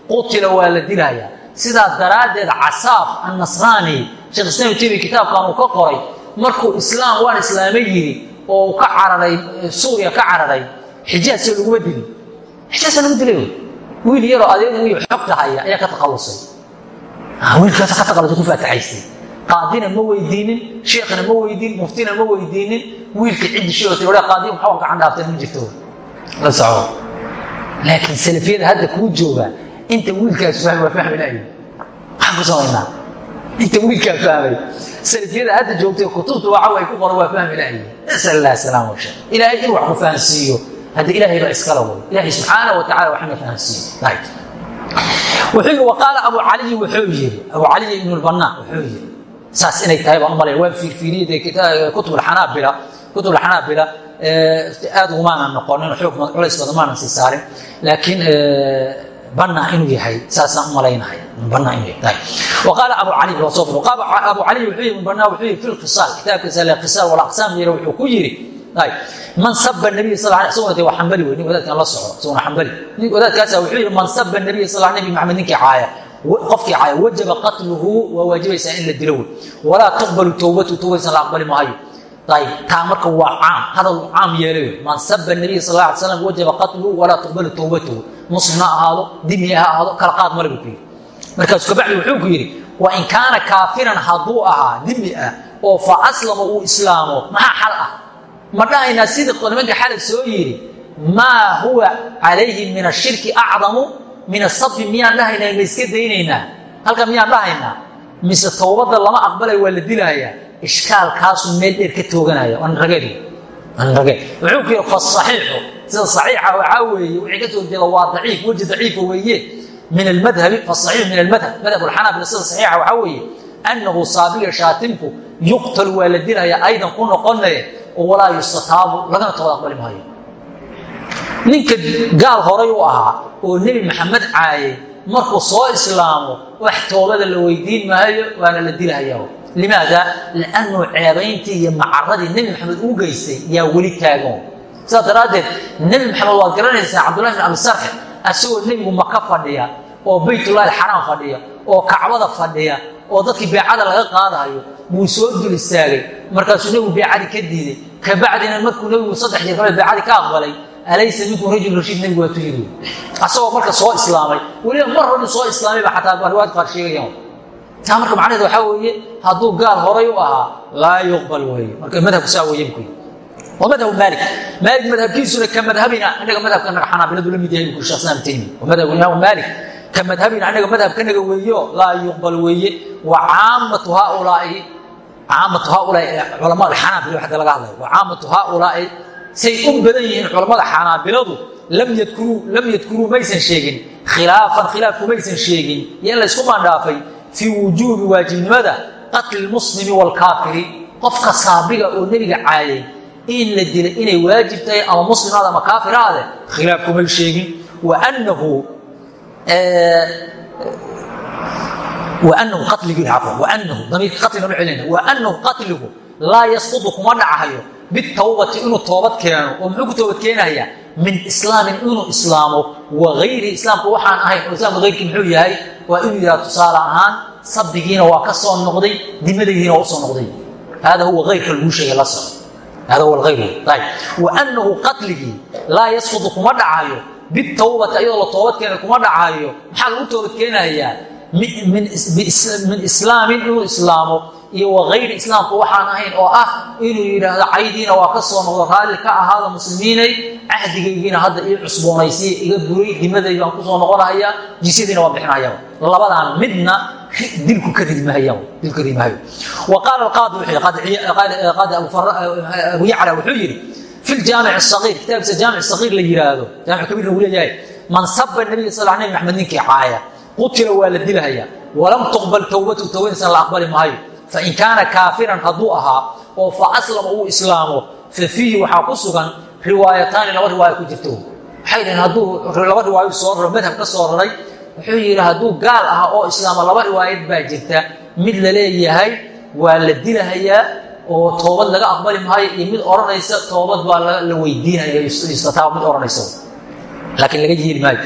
qutila waa la dilaya sidaa daraaddeed casaaf annasraani sheekh islam timi kitaabkan uu ka qoray markuu islaam waan islaamay yidhi oo ka cararay suuriya ka cararay xijaajse laguma dilin. Xijaajsa lagu dilay. Wiil yaroo adeegu xogta haya ayaa ka taqalusay wiilkaas ka taqalusay ku faataxaystay. Qaadina ma weydiinin sheekhna ma weydiin muftina ma weydiinin wiilka ciddi sheegtay wala qaadiyo maxaa gacan dhaaftay ma jirto. La soco laakiin salafiyada hadda kuu jooga inta wiilkaas fahmay waa fahmi lahayn maxaan ku samaynaa inta wiilkaa fahmay salafiyada hadda joogtay kutubta waxa ay ku qoran waa fahmi lahayn nasal allah salaam wa shar ilaahay in wax ku fahansiiyo hadda ilaahay baa iskala wado ilaahay subxaana wa tacala waxna fahansiiyo waqaala abu caliyi wuxuu yidhi. Abu caliyi ibnu lbanaa wuxuu yidhi. Saas inay tahay baan umalaya waan fiirfiiriyey kutubxanaabila kutubxanaabila aad umaanan noqonin xoog culays badan maanan sii saarin. Laakiin banaa inuu yahay saasaan u malaynaya banaa inuu yahay. Waqaala abu cali wasoof abu cali wuxuu yidhi banaa wuxuu yidhi fi lqisaal kitaabkiisa le qisaal walaqsaam yara wuxuu ku yidhi man saba nabiy sal isaguna de waa xambali wey nin wadaadkan la soco isaguna xambali. Wadaadkaasa wuxuu yidhi man saba nabiy sal nabi maxamed ninkii caaya. Qofkii caaya wajaba qatluhu waa waajibaysaa in la dilo wey walaa tuqbalu towbatu towbadiisan la aqbali maayo taa marka waa caam hadal caam yeelay man saba nabiy sal ly slam wajaba qatluhu walaa tuqbalu towbatuhu muslim ha ahaado dimi ha ahaado kala qaad male buu ku yidhi markaasu kabacdi wuxuu ku yidhi wa in kaana kaafiran hadduu ahaa dimi ah oo fa aslama uu islaamo maxaa xal ah? Ma dhahaynaa sidii nimanka xalad soo yidhi maa huwa calayhi min ashirki acdamu min asabi miyaan dhahaynaa ma iska daynaynaa halka miyaan dhahaynaa? Mise towbadda lama aqbalay waa la dilayaa ishkaalkaasuu meel dheer ka tooganaya anrageed anrageed wuxuu ku yidhi fasaxiixu sida saxiixa waxaa weeye wixii ka soo waa daciif weji daciifa weeye min almadhabi fasaxiix min almadhab madhab alxanaabila sida saxiixa waxaa weeye annahu saabiga shaatimku yuqtalu waa la dilayaa aydan ku noqonaye walaa yustataabu lagana toobad aqbali maayo ninka gaal horay u ahaa oo nebi maxamed caayay markuu soo islaamo wax toobada la weydiin maayo waana la dilahaya limaada? Liannu ceebayntii iyo macaradii nebi maxamed uu geystay yaa weli taagan sidaas daraaddeed nebi maxamed waad garanaysaa cabdullahi bin abi sarxe asagoo nebigu maka fadhiya oo baytullahi xaraam fadhiya oo kacbada fadhiya oo dadkii beecada laga qaadayo buu soo dul istaagay. Markaasuu nebigu beecadii ka diiday. Kabacdina markuu nebigu saddex jeer kale beecadii ka aqbalay alaysa minkum rajul rashiid nebigu waa tuyiri asagoo marka soo islaamay weliba mar hore soo islaamayba xataa riwaayad qaar sheegayaan. Taa marka macnaheed waxaa weeye hadduu gaal horay u ahaa laa yuqbal weeye. Marka madhabku saa weeye buku waa madhabu maalik. Maalik madhabkiisuna ka madhabina inaga madhabka naga xanaabiladu la mid yahay buku sheekh islam taymi waa madhabu imaamu maalik. Ka madhabina anaga madhabkanaga weeyo laa yuqbal weeye. Wa caamatu haaulaai caamatu haaulaai culamada xanaabila waxda laga hadlayo wa caamatu haaulaai say u badan yihiin culammada xanaabiladu lam yadkuruu maysan sheegin. Khilaafan khilaafku maysan sheegin. Iyo in laysku maandhaafay fii wujuubi waajibnimada qatli lmuslimi waalkaafiri qofka saabiga oo nebiga caayay in la dilay inay waajib tahay ama muslimaada ama kaafiraade khilaafkumay sheegin. Waanahu wanahu waanahu qatligu laa yasqudu kuma dhacayo bitawbati inuu toobad keeno oo muxuu ku toobad keenayaa min islaamin inuu islaamo wa gayri islaamka waxaan ahayn oo islaamka hayrkii muxuu yahay waa inuu yidhaha tusaale ahaan sabbigiina waa ka soo noqday dimadaydiina waa u soo noqday hada huwa ayrka laguu sheegay la soco hada huwa ayr ayb waanahu qatligii laa yasqudu kuma dhacayo bitawbati ayadoo la toobad keena kuma dhacayo maxaa lagu toobad keenayaa min islaamin inuu islaamo iyo wagayri islaamka waxaan ahayn oo ah inuu yidhaahdo caydiina waa ka soo noqdo raalli ka ahaada muslimiinay cahdigaygiina hadda ii cusboonaysiya iga buray dimaday baan ku soo noqonahaya jisyadiina waa bixinahaya labadaan midna dilku ka ridmahayo. Wa qaala qaadi abu yacla wuxuu yidhi fi ljaamic sagiir kitaabkiisa jaamic sagiir la yidhaahdo jaamic kabiirna uu leeyahay man saba nabiga sal nabi maxamed ninkii caaya qutila waa la dilahaya walam tuqbal towbatu towbadiisan la aqbali maayo fain kaana kaafiran hadduu ahaa oo fa aslama uu islaamo fa fiihi waxaa ku sugan riwaayataani laba riwaaya ku jirto waxay dhaheen hadduu laba riwaayo soo raro madhab ka soo raray wuxuu yidhi hadduu gaal ah oo islaama laba riwaayad baa jirta mid la leeyahay waa la dilahayaa oo toobad laga aqbali maayo iyo mid odhanaysa toobad baa la weydiinaya istataaba mid odhanaysa laakiin laga yeeli maayo.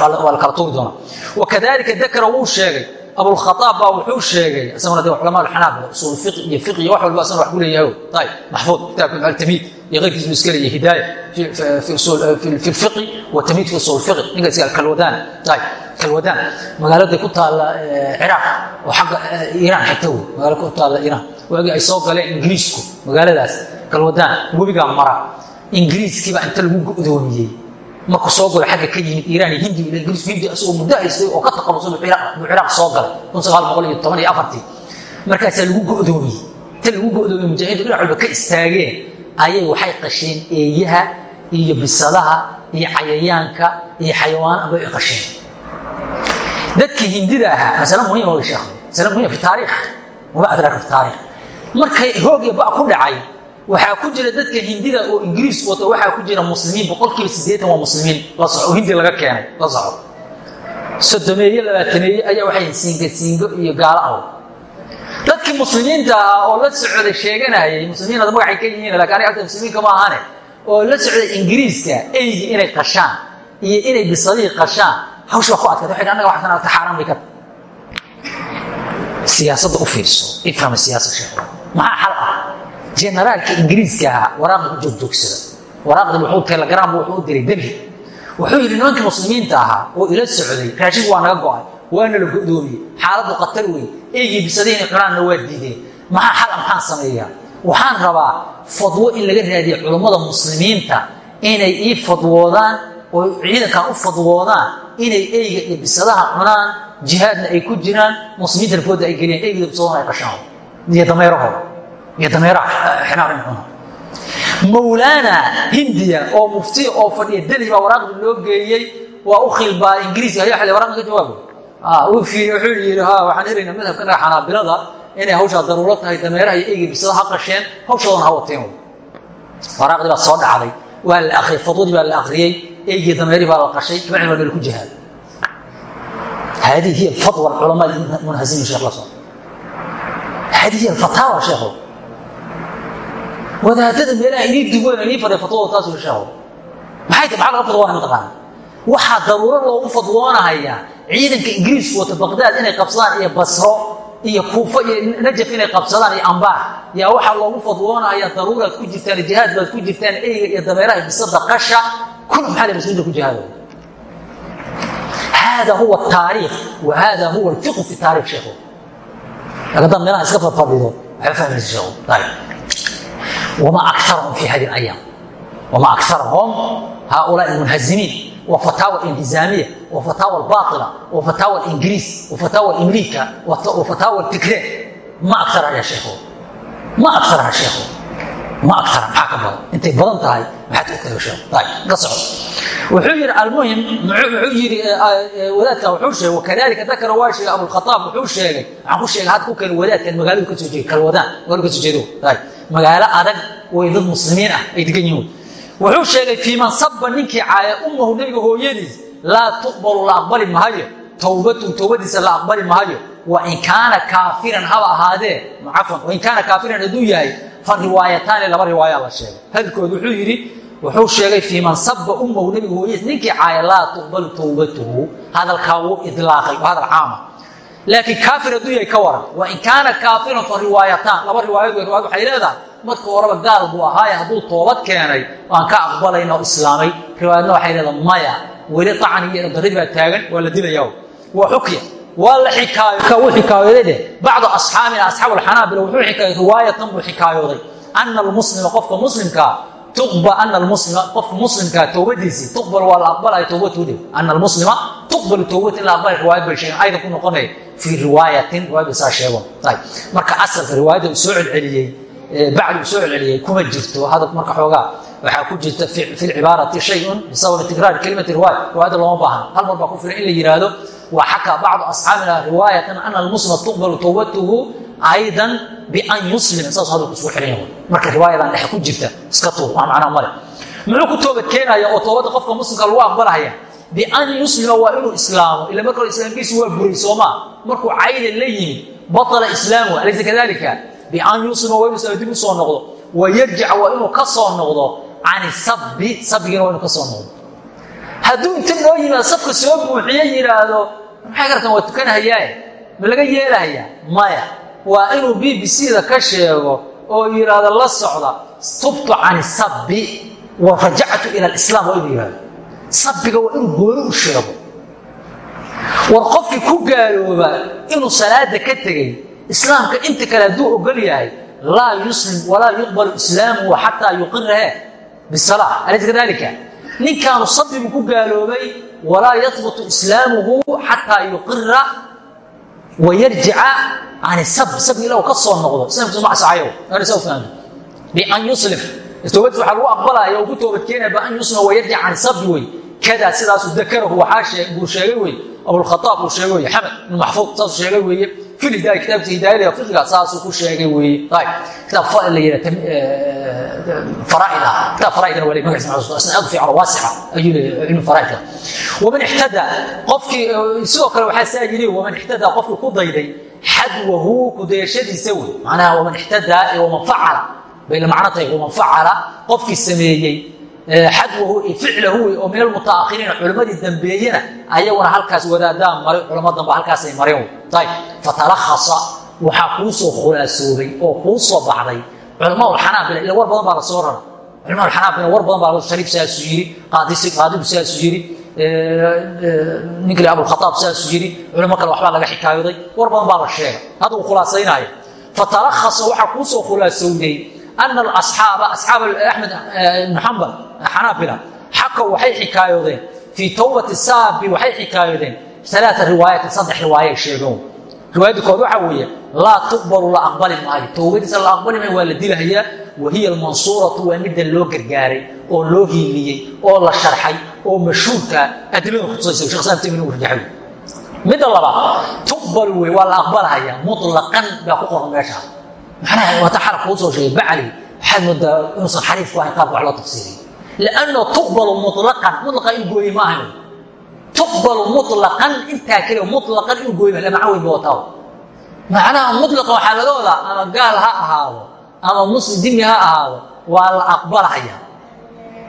Waa la kala tuuri doonaa. Wakadalika dakara wuu sheegay. Abulkhaaab baa wuxuu sheegay isaguna de culamaa xanaabila usul fiqi iyo fiqi iyo wax walba asaguna wax ku leeyahay ayib maxfuud kitaabka altamid iyo keyrkiis buu iska leeyahay hidaaya fi lfiqi wa tamid fi usul fiqi ninka iska kalwadaan. Ayib kalwadaan. Magaalada ku taalla ciraaq oo xagga iiraan xigta wey magaala ku taalla iiraan. Waagii ay soo galeen ingiriisku magaaladaas. Kalwadaan webigaa mara ingiriiskiibaa inta lagu go'doomiyey markuu soo galo agga ka yimid iiraan iyo hindi ingiriisku hindi asagoo muddo haystay oo ka taqalusay buu ciraaq soo galay kun sagaal boqol iyo toban iyo afartii. Markaasaa lagu go'doomiyey inta lagu go'doomiyey mujaahidiintu dhinac walba ka istaageen ayay waxay qasheen eeyaha iyo bisadaha iyo cayayaanka iyo xayawaan bay qasheen. Dadkii hindida ahaa masale muhima wey sheekh masale muhima fi taariikh wama adraaka fi taariikh. Markay hoog iyo ba ku dhacay waxaa ku jira dadka hindida oo ingiriis wata waxaa ku jira muslimiin. Boqolkiiba sideetan waa muslimiin. La soco. Hindi laga keenay la soco. Sodomeeye labaatameeye ayaa waxay siinga siingo iyo gaalo aho. Dadkii muslimiinta ahaa oo la socday sheeganayay muslimiin ada magacay ka yihiin laakiin aniga agta muslimiinka ma ahane oo la socday ingiriiska eygi inay qashaan iyo inay bisadihii qashaan hawsh baa ku adkaata waxay annaga wax kan aragta xaaraan bay ka siyaasadda u fiirso. Ifham siyaasa sheekh. Maxaa xal ah generaalka ingiriiska ahaa waraaqda ku joogjoogsada waraaqda wuxuu telegram wuxuu u diray delhi wuxuu yidhi nimankii muslimiinta ahaa oo ila socday raashinku waa naga go'ay waana la go'doomiyey xaaladdu khatar wey eygii bisadihiina cunaanna waa diideen maxaa xal a maxaan sameeyaa? Waxaan rabaa fadwo in laga raadiya culummada muslimiinta inay ii fadwoodaan oo ciidankan u fadwoodaan inay eyga iyo bisadaha cunaan jihaadna ay ku jiraan muslimiinta lafooda ay geliyaan eygiiyo bisadahuna ay qashaan iyo dameerahooda iyo dameeraha xinaar in cuno mawlaana hindiya oo mufti oo fadhiya delhi baa waraaqdii loo geeyey waa u khilbaa ingiriiska ayaa xili waraqan ka jawaabo wuu fiiriy wuxuu yidhi ha waxaan helaynaa madhabka naga xanaabilada inay hawshaa daruuro tahay dameeraha iyo eyga bisada ha qasheen hawshoodan ha wateen waraaqdii baa soo dhacday waa la akriyay fatwadii baa la akriyay eygii dameerihii baa la qashay ibn cumar meel ku jihaad haadihi hiya fatwa culamaa munhasimi sheekh la soo haadihi hiya alfataawa sheekhu wadaadada meelaha inii duwan inii faday fatwada taas sheego maxay tahay maxaa laga fadwoonaya mataqaana waxaa daruuro loogu fadwoonahayaa ciidanka ingiriisku wata baqdaad inay qabsadaan iyo basro iyo kuufo iyo najaf inay qabsadaan iyo ambaar. Yaa waxaa loogu fadwoonahayaa daruuraad ku jirtaan jihaad baad ku jirtaan eyga iyo dameeraha bisada qasha. Kuna maxaa la mas'uulda ku jihaado. Hada huwa taariikh wa hada huwa alfiqhu fi taarikh sheekhu. Lagadaa meelaha iska fadfadhido waxba fahmaysa sheekhu. Ayib wma aarahum fii hadi ayaam wma akarahum haaulaai munhazimiin wa fataawa inhizaamiya wa fataawa baila wa fataawa ingiriis wa fataawa amriika wa fataawa tikreen ma aaraha ya sheekhood ma aaraha sheekhood ma agtara maxaa ka badan intay badan tahay maxaad ogtahay sheego ayb ka soco wuxuu yidhi almuhim wuxuu yidhi wadaadka wuxuu sheegay wakadalika dakara waa sheegay abulkhataab wuxuu sheegay waxaan ku sheegay hadda ku keen wadaadkan magaaladu ka soo jeeda kalwadaan magaaladu ka soo jeedo ayb magaalo adag way dad muslimiin ah ay degan yihiin. Wuxuu sheegay fii man sabba ninkii caaya ummahu nebiga hooyadiis laa tuqbalu la aqbali maayo. Towbatu towbadiisa la aqbali maayo. Wa in kaana kaafiran haba ahaadee. Cafwan wain kaana kaafiran hadduu yahay fa riwaayataani laba riwaaya la sheegay. Hadalkood wuxuu yidhi wuxuu sheegay fii man sabba ummahu nebiga hooyadiis ninkii caaya laa tuqbalu towbatuhu hadalkaa wuu idlaaqay waa hadal caama laakiin kaafir hadduu yahay ka waran. Wa in kaana kaafiran fa riwaayataan. Laba riwaayad wey riwaayad waxay leedahay marka horeba gaal buu ahaaye hadduu toobad keenay waan ka aqbalayna oo islaamay. Riwaayadna waxay leedahay maya weli tacni iyo darri taagan waa la dilaya waa xukya waa la wuu xikaayooday dheh bacdu asxaabina asxaabu alxanaabila wuxuu xikaayay riwaayatan buu xikaayooday. Ana almuslima qofka muslimkaa tuqba ana almuslima qofka muslimkaa towbadiisii tuqbal waa la aqbalaya towbatu dheh ana almuslima tuqbalu towbata in la aqbalay riwaayad bay sheegeen. Aydan ku noqonaya fii riwaayatin riwaayad bay saa sheegon ayib marka asalka riwaayadda uu soo celceliyey bacdi uu soo celceliyey kuma jirto. Hadal marka xoogaa waxaa ku jirta fi lcibaarati shayun bisababi tikraari kelimati riwaaya riwaayadda looma baahna hal mar baa ku filan in la yidhaahdo wa xakaa bacdu asxaabina riwaayatan ana almuslima tuqbalu towbatuhu aydan bian yuslima saas hadalku isku xiran yahay marka riwaayadan dhexe ku jirta iska tuur wax macnaa male muxuu ku toobad keenaya oo toobadda qofka muslimka lagu aqbalahaya bian yuslima waa inuu islaamo ila marka hore islaamkiisu waa buray soomaa markuu cayda la yimid baطla islaamu alaysa kadalika bian yuslima waa inuu dib u soo noqdo wayarjica waa inuu ka soo noqdo can sabi sabigina waa inuu ka soo noqdo hadduu inta noo yimaado safka soo buuxiye yidhaahdo maxay gartaan waa tukanahayaae ma laga yeelahayaa maya waa inuu b b c da ka sheego oo yidhaahdo la socda tubtu can sabi wa rajactu ila alislaam waa inuu yidhahdo sabiga waa inuu gooni u sheego. War qofkii ku gaalooba inuu salaada ka tegey islaamka inta kale hadduu ogol yahay laa yuslim walaa yuqbalu islaamuhu xataa yuqirahe bisala alaysa kadalika ninkaanu sabigu ku gaaloobay walaa yahbutu islaamuhu xataa yuqira wayarjica can sab sabgi ila ka soo noqdo islamkiisu macsacayo sa fahmo bian yuslim toobadis waxaa lagu aqbalaya oo ku toobad keenaya bian yuslima wayarjic can sabi wey kadaa sidaasu dakarahu waxaa buu sheegay wey abulkhaaab uu sheegay wey xamed ibnu maxfuud saasuu sheegay weeye fil hidaaya kitaabkiisa hidaayada fiqiga saasuu ku sheegay weeye ayb kitaab faraaid ah kitaab faraaidna waa magaciisa maxsuus asna aad fiican oo waasica ayuu leeyahay cilmi faraaidka waman ixtada qofkii sidoo kale waxaa saa yidhi waman ixtada qofkii ku dayday xadwahu kudayashadiisa wey macnaha waman ixtada ee waman facala bay la macno tahay waman facala qofkii sameeyey xadwahu ficlahu wey oo min almutaahiriina culimmadii dambeeyena ayaguna halkaas wadaadaan maray culamo damba halkaasay mareen. Ayb fatalahasa waxaa kuu soo khulaasoobay oo kuu soo baxday. Culamaau xanaabila ila war badan baa la soo rara culama xanaabila war badan baa shariif saasuu yiri qaadigu saasuu yiri ninkii abulkhaaab saasuu yiri culamo kale waxbaa laga xikaayooday war badan baa la sheegay. Hadda uu khulaasaynaayo fatalahasa waxaa kuu soo khulaasowday ana asaaba asxaab axmed ibnu xambal xanaabila xakow waxay xikaayoodeen fii towbati saabi waxay xikaayoodeen alaaa riwaayatin saddex riwaaya sheegeen riwaayadda kood waxaa weeye laa tuqbalu la aqbali maayo towbadiisa la aqbali maayo waa la dilahayaa wahiya almansuuratu waa midda loo gargaaray oo loo hiiliyey oo la sharxay oo mashhuurka adilada kutusaysa shekh islam taymiya uu rajaxay midda labaad tuqbalu wey waa la aqbalahaya mutlaqan baa ku qoran meesha macnaha waata xaraf kuu soo sheegay bacli. Waxaad moodaa inuusan xariif ku ahayn qaabka wax loo tafsiiriyo? Lianno tuqbalu mutlaqan mutlaqa in gooye ma ahayn. Tuqbalu mutlaqan intaa keliya mutlaqan in gooye ma macno weyn ba wataa macnaha mutlaqan waxaa laga wadaa ama gaal ha ahaado ama muslim dimi ha ahaado waa la aqbalahaya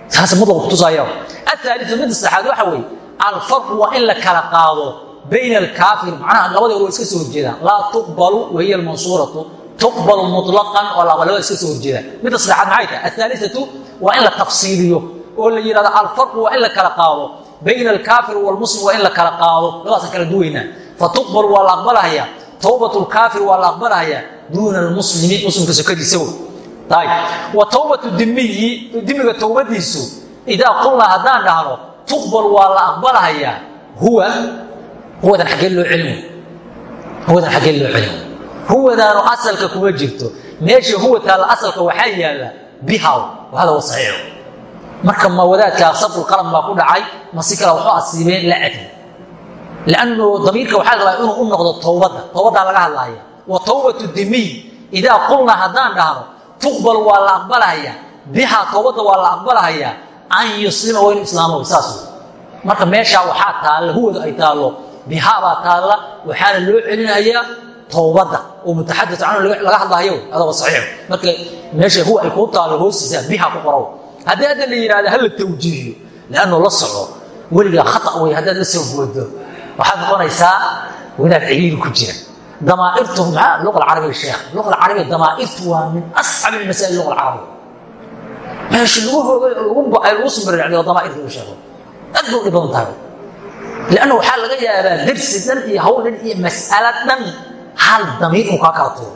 saas mutlaq kutusaya athaaliu midda saddexaad waxa weeye alfarqu waa in la kala qaado bayna alkaafir macnaha labadii hor waa iska soo horjeedaan laa tuqbalu wahiya almansuuratu tuqbalu muطlaqan oo labada iska soo horjeedaan midda saddexaad maxay tahay? Ahaaliatu waa in la tafsiiliyo oo la yidhahdo alfarqu waa in la kala qaado. Bayna alkaafir walmuslim waa in la kala qaado. Labadaasa kala duwaynaa fatuqbalu waa la aqbalahaya towbat lkaafir waa la aqbalahaya duuna almuslimi muslimka sokadiisa wey ayb wa towbatu dimiyi dimiga towbadiisu idaa qulnaa haddaan dhahno tuqbal waa la aqbalahayaa huwa huwadan xaggee loo celin huwadan xaggee loo celin huwadaanu asalka kuma jirto. Meesha huwa taalla asalka waxaa yaalla bihaw. Hada wa saxiix marka ma wadaadkaa sabulqalam baa ku dhacay ma si kale waxu asiibeen la adli lannu damiirka waxaa la rabaa inuu u noqdo towbadda towbaddaa laga hadlaaya. Wa towbatu dimiy. Idaa qulnaa haddaan dhahno tuqbal waa la aqbalahayaa bihaa towbadda waa la aqbalahayaa an yuslima waa inu islaamo. Saas marka meeshaa waxaa taalla huwadu ay taallo. Bihaabaa taalla waxaana loo celinayaa towbadda oo mutaxadis canhu laga hadlahayo adaba saxiix. Marka meesha huwa ay kuu taallo hoostiisa biha ku qorow. Haddii hadda la yidhahda hala tawjiihiyo lannu la soco weligaa khata wey haddaad la soo goodo waxaad noqonaysaa wadaad ciriiri ku jira. Damaairtu maa lua alcarabiya sheekh. Lua alcarabiya damaairtu waa min ascab masaa'il lua alcarabiya meesha lagu hoogay oo lagu ba'ay lagu sumiricdiyo damaairta u sheego. Aad bay u dhib badan tahay. Lanna waxaa laga yaabaa darsi dhan iyo hawl dhan iyo mas'alo dhan hal damiir uu kaa kala tuuro?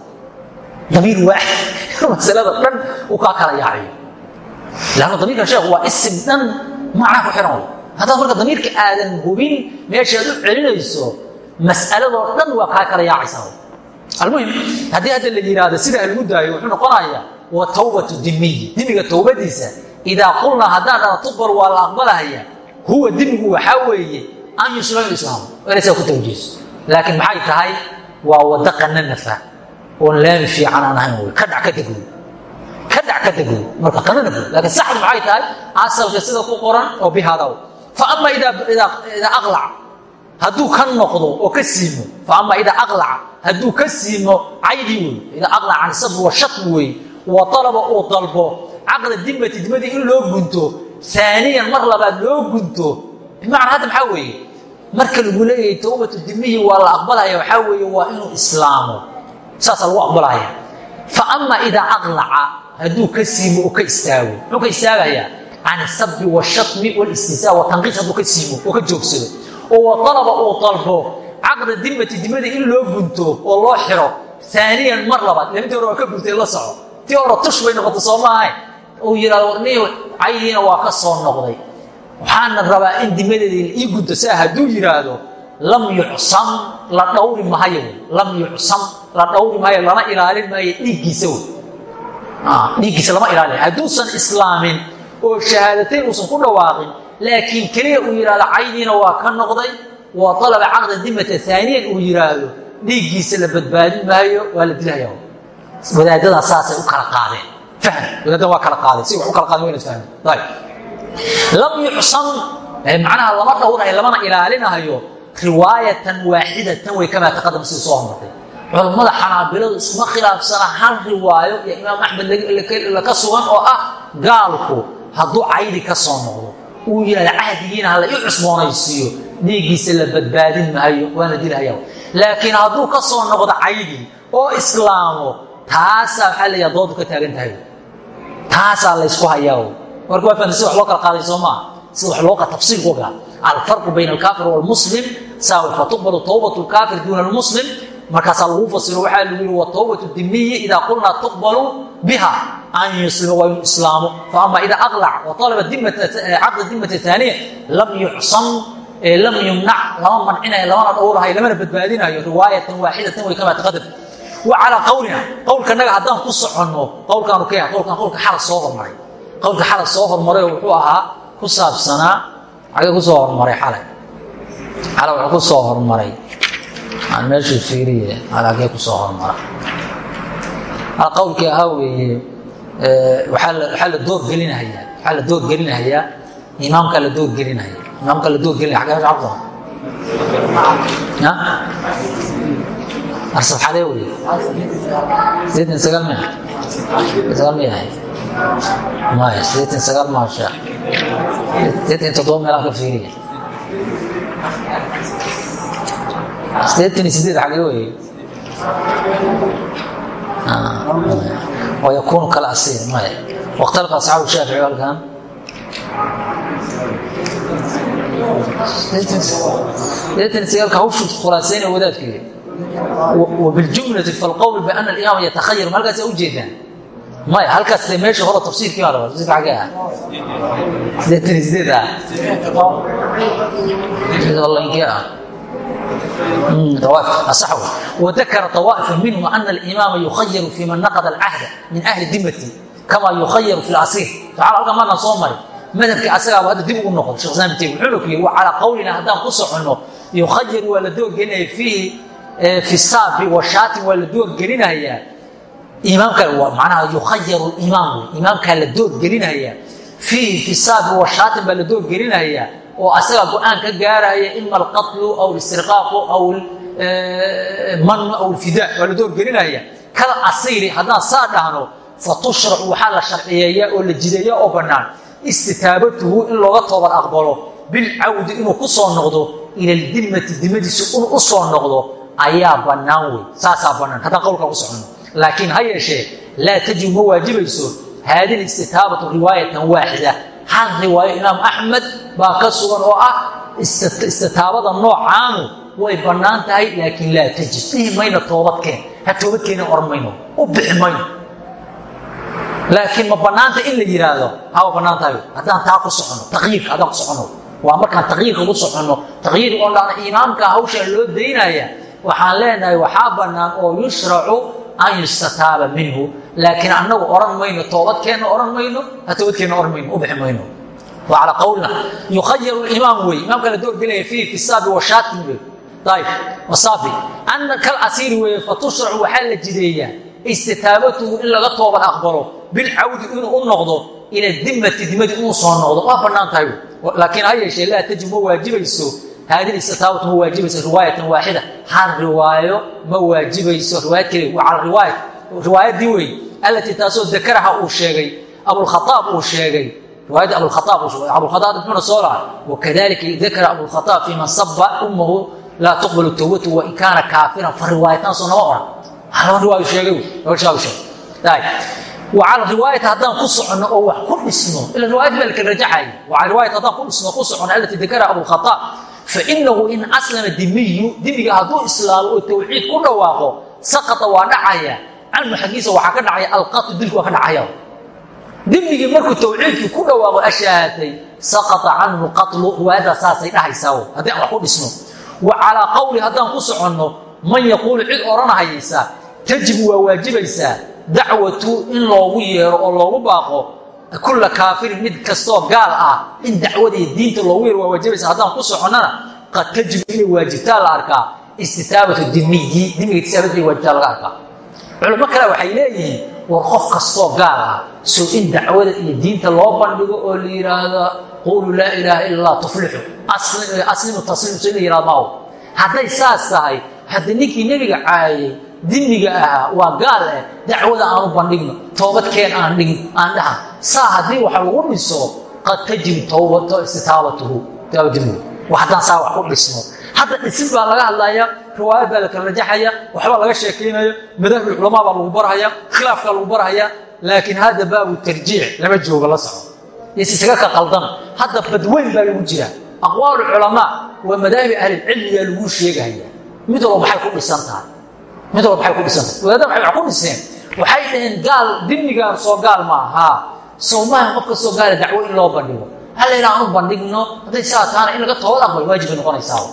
Damiir waaxid. Masalada dhan uu kaa kala yaaciyo lanna damiirkan sheekhu waa isim dhan macnaa ku xiran way haddaad marka damiirka aadan hubin meeshaad u celinayso mas'aladoo dhan waa kaa kala yaacaysaa. Almuhim haddii hadda la yidhaahdo sidaa lagu daayo wuxuu noqonayaa wa towbatu dimiyi dimiga towbadiisa idaa qulnaa haddaan dhana tuqbal waa la aqbalahaya huwa dimigu waxaa weeye an yuslima islaam inay saa ku tawjiiso. Laakiin maxay tahay waa wadda qananafa oon laami fiican aan ahayn wey ka dhac ka deg wey ka dhac ka deg marka kanana bud lakiin saxdu maxay tahay? Asalka sida ku qoran oo bihaadaw fa ama idaa aqlaca hadduu ka noqdo oo ka siimo fa ama idaa aqlaca hadduu ka siimo caydii wey idaa aqlaca can sabri wa shatmi wey wa alaba uu dalbo caqda dimati dimadii in loo gunto aaniyan mar labaad loo gunto. Bimacnaa hadda maxaa weeye marka lagu leeyahay towbatu dimihii waa la aqbalaya waxaa weeye waa inuu islaamo. Saasaa lagu aqbalaya. Fa ama idaa aqlaca hadduu ka siimo oo ka istaago muxuu ka istaagayaa can sabri washatmi walistinsaa watanqiis hadduu ka siimo oo ka joogsado. Oo wa alaba uu dalbo caqda dimati dimadii in loo gunto oo loo xiro aaniyan mar labaad intii hore waa ka guntay la soco. Tii hore tush bay noqota soo maahay uu yidhahdo warnihi caydiina waa ka soo noqday waxaana rabaa in dimadeeda ii gunto saa hadduu yidhaahdo lam yucsam la dhawri mahayo lam yucsam la dhawri maayo lana ilaalin maayo dhiiggiisa wey. Dhiiggiisa lama ilaalin. Hadduusan islaamin oo shahaadateyn uusan ku dhawaaqin laakiin keliya uu yidhahdo caydiina waa ka noqday waa alaba caqda dimata aaniyan uu yidhaahdo dhiiggiisa la badbaadin maayo waa la dilaya wadaadadaa saasay u kala qaadeen. Wadaadda waa kala qaaday si wax u kala qaadeen wayna fahmeen ayb lam yucsam macnaha lama dhowrayo lamana ilaalinayo riwaayatan waaxidatan way kamaa taqadam sida soo hormartay. Culammada xanaabiladu iskuma khilaafsana hal riwaayo iyo imaam axmed laka sugan oo ah gaalku hadduu caydi ka soo noqdo. Uu yihahda cahdigiina hala i cusboonaysiiyo dhiiggiisa la badbaadin maayo waana dilhaya laakiin hadduu ka soo noqdo caydi oo islaamo taasaa waxaa layaa doodu ka taagan tahay. Taasaa laysku hayaa marka waa fahamta sida wax loo kala qaaday soo maa sida wax loo tafsiilku ogaa alfarqu bayna alkaafir waalmuslim saawi fatuqbalu tawbatu lkaafir duuna almuslim. Markaasaa lagu fasiro waxaa lagu yihi watawbatu dimiyi idaa qulnaa tuqbalu biha. An yuslima waa inuu islaamo faama idaa aqlac watalaba caqda dimata taaniya lam yucsam lam yumnac. Lama mancinayo lamana dhowrahayo lamana badbaadinayo riwaayatan waaxidatan way kamaa taqadam wa calaa qawlina qowlkanaga haddaan ku soconno qowlkaanu ka yaha qowlkan qowlka xala soo hormaray qowlka xala soo hormaray wuxuu ahaa ku saabsanaa xagee ku soo hormaray xalay xala wuxuu ku soo hormaray. Aan meeshuu fiiriye halagee ku soo hormara qowlkii ahaa weeye waxaa la doorgelinahayaa waxaa la doorgelinahayaa imaamkaa la doorgelinaya imaamka la doorgelinaya xagee meesha cabdo arsabxadee wey sideetan sagaal mia sagaal miya ahay maya sideetan sagaal maa sheekh sideetan toddoba meelaha ka fiiriya sideetan iyo sideed xagee wey ويكون كالأصيل ماي واختلف أصحاب الشافعي والكلام ليتن سيالك هوش خلاصين وذاتك وبالجملة فالقول بأن الإمام يتخير ما هلكاس أوجيدا ماي هلكاس ماشي هو تفسير كيف هذا تفسير حاجة ليتن زيادة والله إنك طوائف أصحوا وذكر طوائف منهم أن الإمام يخير في من نقض العهد من أهل ذمته كما يخير في الأصيل تعال halka maana soo maray madhabkii asagaaba hadda dib ugu noqon sheekh islaam ibn wuxuu ku yiri wa ala qawlina haddaan ku socono yukhayir waa la doorgelinaya fiihi fi saabi wa shaatin waa la doorgelinaya macnaha yukhayiru imaam imaamka la doorgelinaya fiihi fi saabi wa shaatin baa la doorgelinaya oo asaga go'aan ka gaaraya ima alqatlu aw istirqaaqu aw mannu aw lfidaa waa la doorgelinaya kala asiili haddaan saa dhahno fatushracu waxaa la sharciyeeyaa oo la jideeya oo bannaan. Istitaabatuhu in looga toobad aqbalo bilcawdi inuu ku soo noqdo ila ldimmati dimadiisu inuu u soo noqdo ayaa bannaan wey saasaa bannaan. Haddaan qowlkaa ku soconno laakiin ha yeeshee laa tajibu ma waajibayso haadihi istitaabatu riwaayatan waaxida hal riwaayo imaam axmed baa ka sugan oo ah istitaabada noocaanu way bannaan tahay laakiin laa tajib dhihi mayno toobadkeen ha toobadkeena oran mayno u bixi mayno laakiin ma bannaanta in la yidhaahdo hawa bannaan tahay haddaan taa ku soconno taqyiirka haddaan ku soconno waa markaan taqyiirka ku soconno taqyiirka oo dhahna imaamka hawshaa loo daynaya waxaan leenahay waxaa bannaan oo yushracu an yustataaba minhu laakiin annagu oran mayno toobadkeenna oran mayno toobadkeenna oran mayno u bixi mayno waa calaa qawlina yukhayaru limaam wey imaamka la doorgelaya fiihi fi saabi washaatin wey ayib wasaafi anna kal asiiri weeye fa tushracu waxaa la jideeyaa istitaabatuhu in laga toobad aqbalo bilcawdi inuu u noqdo ila dimati dimadi inuu soo noqdo waa bannaan tahay laakiin ha yeeshee laa tajib ma waajibayso haadii istitaawatu ma waajibayso riwaayatan waaxida hal riwaayo ma waajibayso riwaayad keliya waa cala riwaaya riwaayaddii wey allatii taasoo dakaraha uu sheegay abulkhaaab uu sheegay riwaayadda abulkhaaab uu sheegay abulkhaaab muxuuna soo laha wakadalika dakara abulkhaaab fii man saba ummahu laa tuqbalu towbatu wain kaana kaafiran fa riwaayataasoo nama oran laba riwaayu sheegay laba shaabu sheegay cala riwaayati haddaan ku soconno oo wax ku dhisno ila riwaayad baa lakala rajaxaya cala riwaayati haddaan ku dhisno ku soconno allatii dakaraha abulkhaaab fainahu in aslama dimiyu dimiga hadduu islaamo oo tawxiid ku dhawaaqo saqata waa dhacaya canhu xaggiisa waxaa ka dhacaya alqatu dilku waa ka dhacaya dimigii markuu tawxiidkii ku dhawaaqo ashaahatay saqata canhu qatlu riwaayadaa saasay dhahaysaa haddii aan wax ku dhisno wa calaa qowli haddaan ku soconno man yaquulu cid odhanahayaysa tajibu waa waajibaysaa dacwatu in loogu yeero oo loogu baaqo kulla kaafirin mid kastoo gaal ah in dacwada iyo diinta loogu yeero waa waajibaysa haddaan ku soconnana qad tajibu inay waajibtaa la arkaa istitaabatu dimiyi dimiga tisaabadda waajibtaa laga arkaa culamo kale waxay leeyihiin war qof kastoo gaal ah soo in dacwada iyo diinta loo bandhigo oo la yidhaahdo qulu laa ilaaha illa allah tuflixu aslimu taslimu so in la yihahdo maaw hadday saas tahay hadda ninkii nebiga caayay dimiga ahaa waa gaal eh dacwada aanu bandhigno toobadkeen aan dhigin aan dhahan saa haddii wax lagu dhiso qad tajibu towbato istitaabatuhu. Taabadimigu wa haddaan saa wax ku dhisno. Hadda dhisin baa laga hadlaya riwaayad baa la kala rajaxaya waxbaa laga sheekaynaya madaahib culamaa baa lagu barhaya khilaafkaa lagu barhaya laakiin hadda baabu tarjiic lama joogo la soco yosisaga ka qaldana hadda badweyn baa lagu jira aqwaalu culamaa waa madaahibi ahlilcilmigaa lagu sheegaya. Mid walba maxay ku dhisan tahay? Mid walba maxay ku dhisantay wadaadda waxay wax ku dhiseen waxay dhaheen gaal dimigaan soo gaal ma ahaa soomahan qof kastoo gaala dacwo in loo bandhigo hal ila aanu bandhigno hadday saa taana in laga toobad aqbal waajib bay noqonaysaa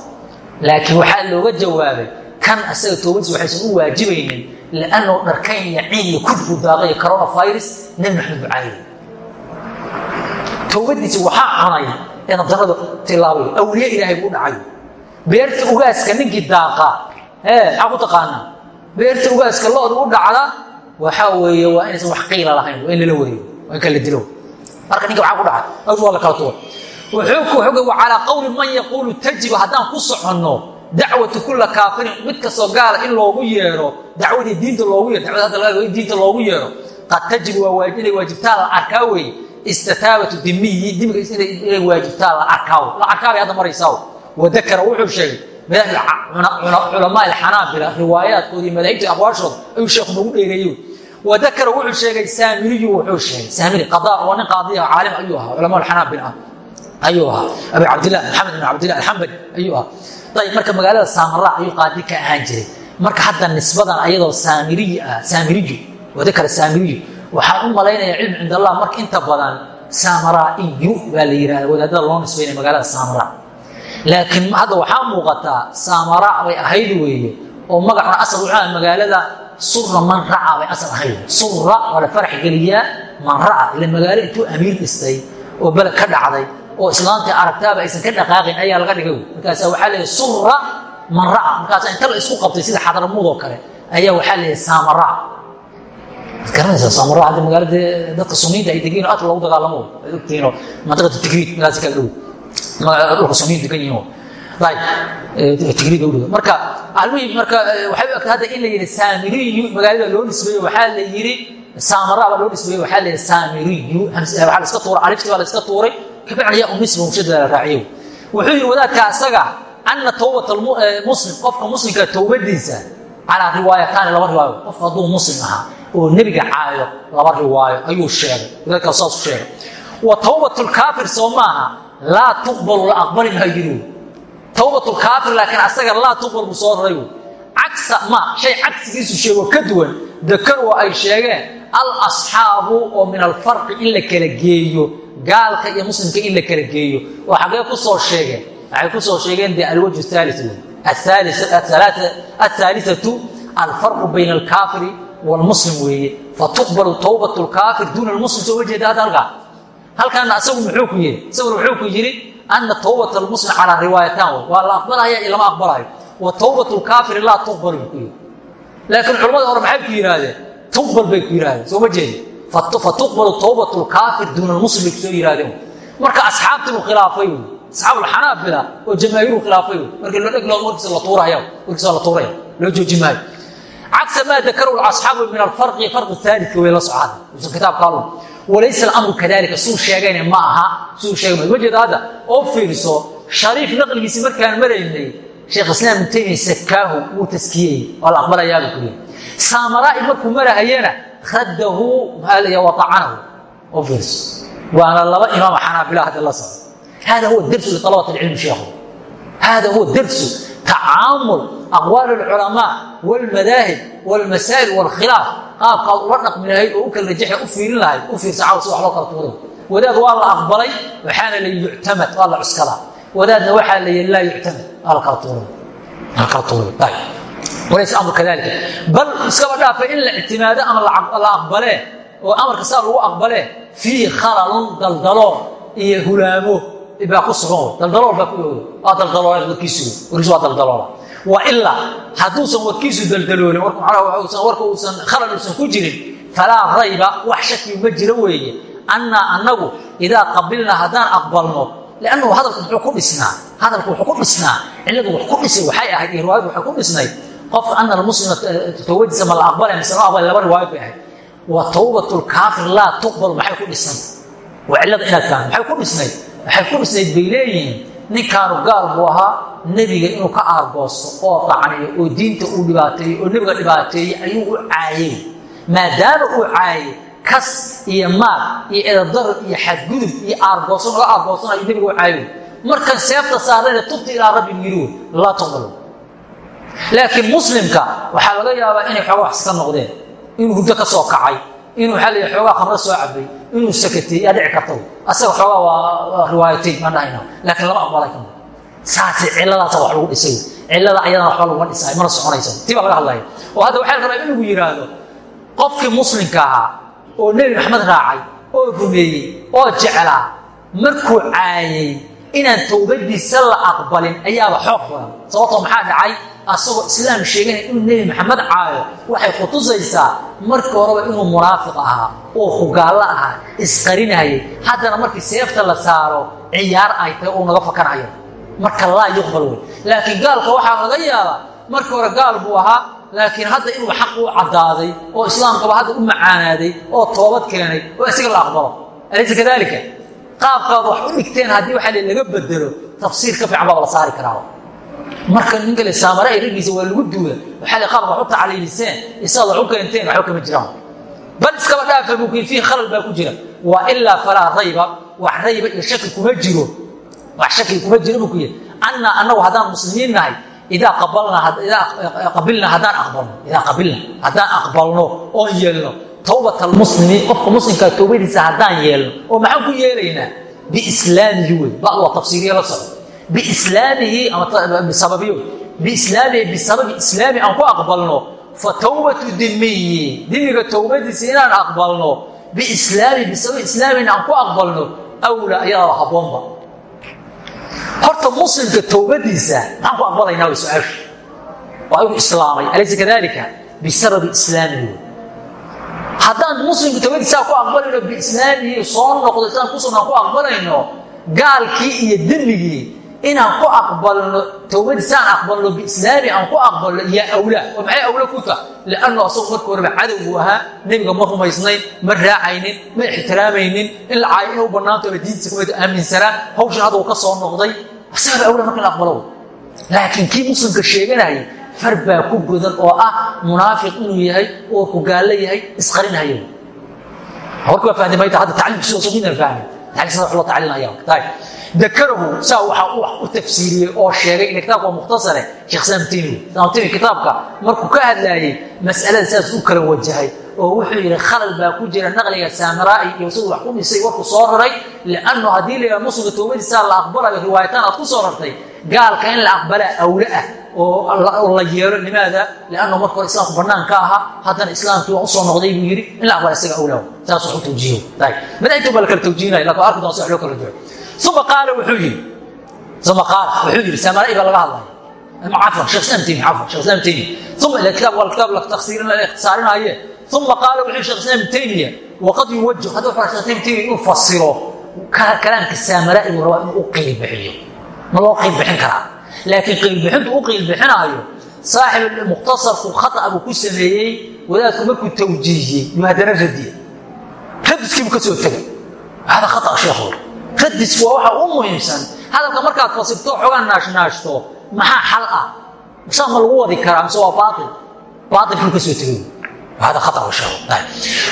laakiin waxaa looga jawaabay kan asaga toobadiisa waxaysan u waajibaynin liannuu dharkayn yaciin iyo kudbu daaqaya coronavirus nabi maxamed bucaayey toobadiisa waxaa cunay ee nabdarada tilaabay awliye ilaahay buu dhacay beerta ugaaska ninkii daaqa ee maxaa ku taqaanaa beerta ugaaska looda u dhacda waxaa weeye waa inaysan wax qiila lahayn waa in lala wareego in kala dilo. Marka ninka waxaa ku dhacay aws waa la kala tuwa wuxuu ku xogay wa calaa qowli man yaquulu tajibu haddaan ku soconno dacwatu kulla kaafirin mid kastoo gaala in loogu yeero dacwadii diinta loogu yeero dacwada hadda diinta loogu yeero. Qad tajibu waa inay waajibtaa la arkaa weeye. Istitaabatu dimiyi dimiga inay waajibtaa la arkaa la arkaa bay hadda maraysaa wadakara wuxuu sheegay culamaa alxanaabila riwaayaadkooda iyo madaahibta aqwaashooda ayuu sheekhu nagu dheereeyey wadakara wuxuu sheegay saamiriyu wuxuu sheegay saamiri qadaa waa nin qaadiya caalim ayuu ahaa culamaa alxanaabila ah ayuu ahaa abi cabdillah maxamed bin cabdillah alxambali ayuu ahaa ayib marka magaalada saamara ayuu qaadi ka ahaan jiray marka hadda nisbadan ayadoo saamiriyi ah saamiriyu wadakara saamiriyu waxaan u malaynayaa cilmi cind allah marka inta badan samaraiyu baa la yihahda wadaadada loo nisbaynaya magaalada samara laakiin hadda waxaa muuqataa saamara bay ahayd weeye oo magacuna asal wuxuu magaalada sura man raca bay asal ahayd sura waa la farax geliyaa man raca ila magaalo intuu amiir dhistay oo beled ka dhacday oo islaantii aragtaaba aysan ka dhaqaaqin ayaa laga dhigay. Markaasa waxaa leeyahy sura man raca markaasa inta la isku qabtay sida xadramuud oo kale ayaa waxaa leeyahy saamara garanaysaa saamara hadda magaalada dadka suniinta ay degiin aad loogu dagaalamo oo mantiqatu tikriid meelaasi kala dhow. Dhulka suniin degan yihiin marka almuhim marka waxay u egtay hadda in la yidhi saamiriyu magaalada loo nisbeeyo waxaa la yidhi saamara baa loo nisbeeyo waxaa la yidhi saamiriyu. Waxaa la iska tuuray aliftii baa la iska tuuray. Kabacdi yaa unisba mushada la raaciyo wuxuu yidhi wadaadka asaga ana towbata muslim qofka muslimka towbadiisa calaa riwaayataani laba riwaayo. Qofka hadduu muslim ahaa oo nebiga caayo laba riwaayo ayuu sheegay. Wadaadkaas saas u sheegay. Wa towbat lkaafir soo maaha laa tuqbalu la aqbali maayo towbat lkaafir laakiin asaga laa tuqbal buu soo raray. Cagsa ma shay cagsigiisu sheego ka duwan. Dakar ay sheegeen al asxaabu oo min alfarqi in la kala geeyo gaalka iyo muslimka in la kala geeyo. Oo xaggee ku soo sheegeen waxay ku soo sheegeen dee alwajhu thaali wey athaalithatu alfarqu bayna alkaafiri waalmuslim weeye. Fatuqbalu towbat lkaafir duuna almuslim soo wajeeda hadda halkaa halkaana asagu muxuu ku yidhi isaguna wuxuu ku yidhi ana towbat almuslim calaa riwaayataan wey waa la aqbalaya iyo lama aqbalayo wa towbat lkaafiri laa tuqbal laakiin culamada hore maxay ku yidhaahdeen tuqbal bay ku yidhahdeen soo ma jeedi fatuqbalu towbat lkaafir duuna lmuslim ku soo yihaahdeen marka asxaabtii khilaafay wy asxaabulxanaabila oo jamaahiiru khilaafay wy markii loo dheg warkiisa la tuuraya warkiisa la tuuraya loo jooji cagsa maa dakaru asxaabu min alfarqi farqi aalika way la socaan usan kitaabkaalu walaysa alamru kadalika suu sheegayna ma aha suu sheegay ma jeeda hadda oo fiiriso shariif naqligiisi markaan maraynay sheekh islaam ibnu taymiya sakaahu wuu taskiyey waa la aqbalayaaba kuliya saamaraai markuu marahayana raddahu maxaa la wa acanahu oo fiiriso waana laba imaam xanaabila hadda la socdo hada huwa darsu lialabat alcilmi sheekhu hada huwa darsu tacaamul aqwaal culamaa wlmadaahib wlmasaa'il wlkhilaaf qaabkaad ula dhaqmi lahayd oo u kala rajaxe u fiirin lahayd u fiirsa caw si wax loo kala tuurin wadaad waa la aqbalay waxaana la yuctamad waa la cuskadaa wadaadna waxaa la yii laa yuctamad waa lakala tuurin bal iskaba dhaafa in la ictimaado ama la aqbalee oo amarka saa lagu aqbalee fii khalalun daldalool iyo hulaamo baa ku sugan daldalool baa ku dhow waa daldalooleed warkiisu warkiis waa daldaloola wa ilaa hadduusan warkiisu daldaloolin warka uusan khalal uusan ku jirin falaa rayba wax shaki ma jiro weeye. Annaa annagu idaa qabilnaa haddaan aqbalno liannahu hadalku muxuu ku dhisnaa hadalku wuxuu ku dhisnaa cilladu wax ku dhisay waxay ahayd iyo riwaayadu ku dhisnayd qofka ana almuslima towbadiisa ma la aqbalay mise ma aqbalay laba riwaayad bay wa towbatu lkaafir laa tuqbalu maxay ku dhisnay. Waa cillada inaad fahan maxay ku dhisnayd waxay ku dhisnayd bay ninkaanu gaal buu ahaa nebiga inuu ka aargoosto oo dacniyo oo diinta uu dhibaateeyey oo nebiga dhibaateeyey ayuu u caayay. Maadaama uu caayay kas iyo maal iyo edadaro iyo xadgudub iyo aargoosan laga aargoosanayo nebiga u caayo markan seefta saarayna tubta ilaa rabbi yiri laa tuqbalu laakiin muslimka waxaa laga yaabaa inay xooga wax iska noqdeen inuu hurdo ka soo kacay inuu la xoogaa khamro soo cabay inuu sakatay yaa dhici karta asaga xoogaa waa riwaayatay maan dhahayna laakiin lama aqbalay kama saasi cilladaasa wax lagu dhisay cillada ayadana waxba laguma dhisay mana soconaysa tii baa laga hadlaya oo hadda waxaa la rabaa in yidhaahdo qofkii muslimka ahaa oo nebi maxamed raacay oo rumeeyey oo jeclaa markuu caayay inaan towbadiisa la aqbalin ayaaba xoog badan. Sababtoo maxaa dhacay? Asagoo islaam sheeganaya inuu nebi maxamed caayo waxay kutusaysaa markii horeba inuu munaafiq ahaa oo hugaallo ahaa isqarinayay haddana markii seefta la saaro ciyaar ay tahay uu naga fakanayo. Marka laa yuqbal wey laakiin gaalka waxaa laga yaabaa markii hore gaal buu ahaa laakiin hadda inuu xaq u caddaaday oo islaamkaba hadda u macaanaaday oo toobad keenay oo isaga la aqbalo. Alaysa kadalika qaabkaad wax u dhigteen haddii waxaa laga bedelo tafsiir ka fiican baa la saari karaa. Marka ninka le saamare ay raggiisa waa lagu duula waxaa la qaar wax u tacliiliseen isaad wax u keenteen waxba kama jiraan. Bal iskaba dhaafa buu kuyii fiihi khalal baa ku jira. Wa ilaa falaa rayba wax rayba iyo shaki kuma jiro. Wax shaki kuma jiro buu ku yidhi. Annaa annagu haddaan muslimiin nahay idaa qabilna haddaan aqbalno idaa qabilna haddaan aqbalno oon yeelno towbat almuslimi qofka muslimkaa towbadiisa haddaan yeelno oo maxaan ku yeelaynaa? Biislaamihi wey. Bad waa tafsiiriya la soco biislaamihi ama bisababiyo biislaamihi bisababi islaami aan ku aqbalno fa towbatu dimiyi dimiga towbadiisa inaan aqbalno biislaami bisababi islaamin aan ku aqbalno awla ayadaa habboonba horta muslimka towbadiisa maxaan ku aqbalaynaa way su'aashu waa inuu islaamay alaysa kadalika bisababi islaamihi haddaan muslimka towbadiisaa ku aqbalayno biislaamihi soo noqdo isaan kusugnaan ku aqbalayno gaalkii iyo demigii inaan ku aqbalno towbadiisaan aqbalno biislaami aan ku aqbalno yaa awlaa oo maxay awla ku taha liannu asagu marka horeba cadow buu ahaa nebiga ma rumaysnayn ma raacaynin ma ixtiraamaynin in la caayo inay u bannaanto ama diintiisa kuma aaminsanaa hawshan uu ka soo noqday asagaba awla marka la aqbalo. Laakiin kii muslimka sheeganayay far baa ku godan oo ah munaafiq inuu yahay oo kugaallo yahay isqarinhayo warka waa fahdi mayta hadda tacliimkiisa soo midna fahmi tacliimkiisa wax loo tacliinaya. Taay dakarahu saa waxaa wax u tafsiiriyey oo sheegay ila kitaabka waa mukhtasare sheekh islaam taymi kitaabka markuu ka hadlaayey mas'alada saas u kala wajahay oo wuxuu yidhi khalal baa ku jira naqliga saamaraa'i iyo siduu wax ku dhisay warku soo raray liannu haddii la yidhaha muslimka towbadiisaa la aqbalayo riwaayataan aad ku soo rartay gaalka in la aqbalaa awle ah oo la yeelo limaada liannu marka hore islaamku bannaan ka ahaa haddana islaamkii waa u soo noqday buu yidhi in la aqbala isaga awlaahu saas wax u tawjiiho madaxinta baa la kala tawjiinaya laakiin arki doon si wax loo kala duco uma qaala wuxuu yidhi uma qaala wuxuu yidhi samarai baa laga hadlaya. Cafwan sheekh islam taymi cafwan sheekh islam taymi uma ila kitaab waa kitaab la takhsiirin la ikhtisaarinaaye uma qaala wuxuu sheekh islam taymiya waqad yuwajh hadda waxaataytiga inuu fasiro kalaamka saamara inuu rabaa inuu u qiil bixiyo ma loo qiil bixin karaa laakiin qiilbixintu u qiil bixinaayo saaxib mukhtasarku khata buu ku sameeyey wadaadku markuu tawjiihiyey yuu haddana radiya radiskiibuu ka soo tegay. Hada khata sheekhu. Radisku waa waxa u muhiimsan. Hadalka markaad fasirto xoogaa naashnaashto maxaa xal ah? Saa ma lagu wadi karaa? Mise waa baail baailkuu ka soo tegay. Hada khata sheekhu.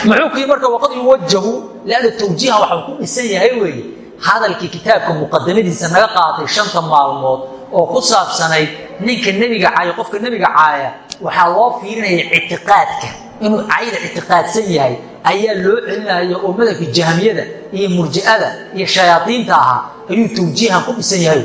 Muxuu kii marka waqad yuwajahu lianna tawjiihan waxau ku dhisan yahay weeye hadalkii kitaabka muqadamadiisa naga qaatay shanta maalmood oo ku saabsanayd ninka nebiga caaya qofka nebiga caaya waxaa loo fiirinaya ictiqaadka. Inuu cayda ictiqaadsan yahay ayaa loo celinaya oo madhabka jahmiyada iyo murji'ada iyo shayaadiinta ahaa ayuu tawjiihan ku dhisan yahay.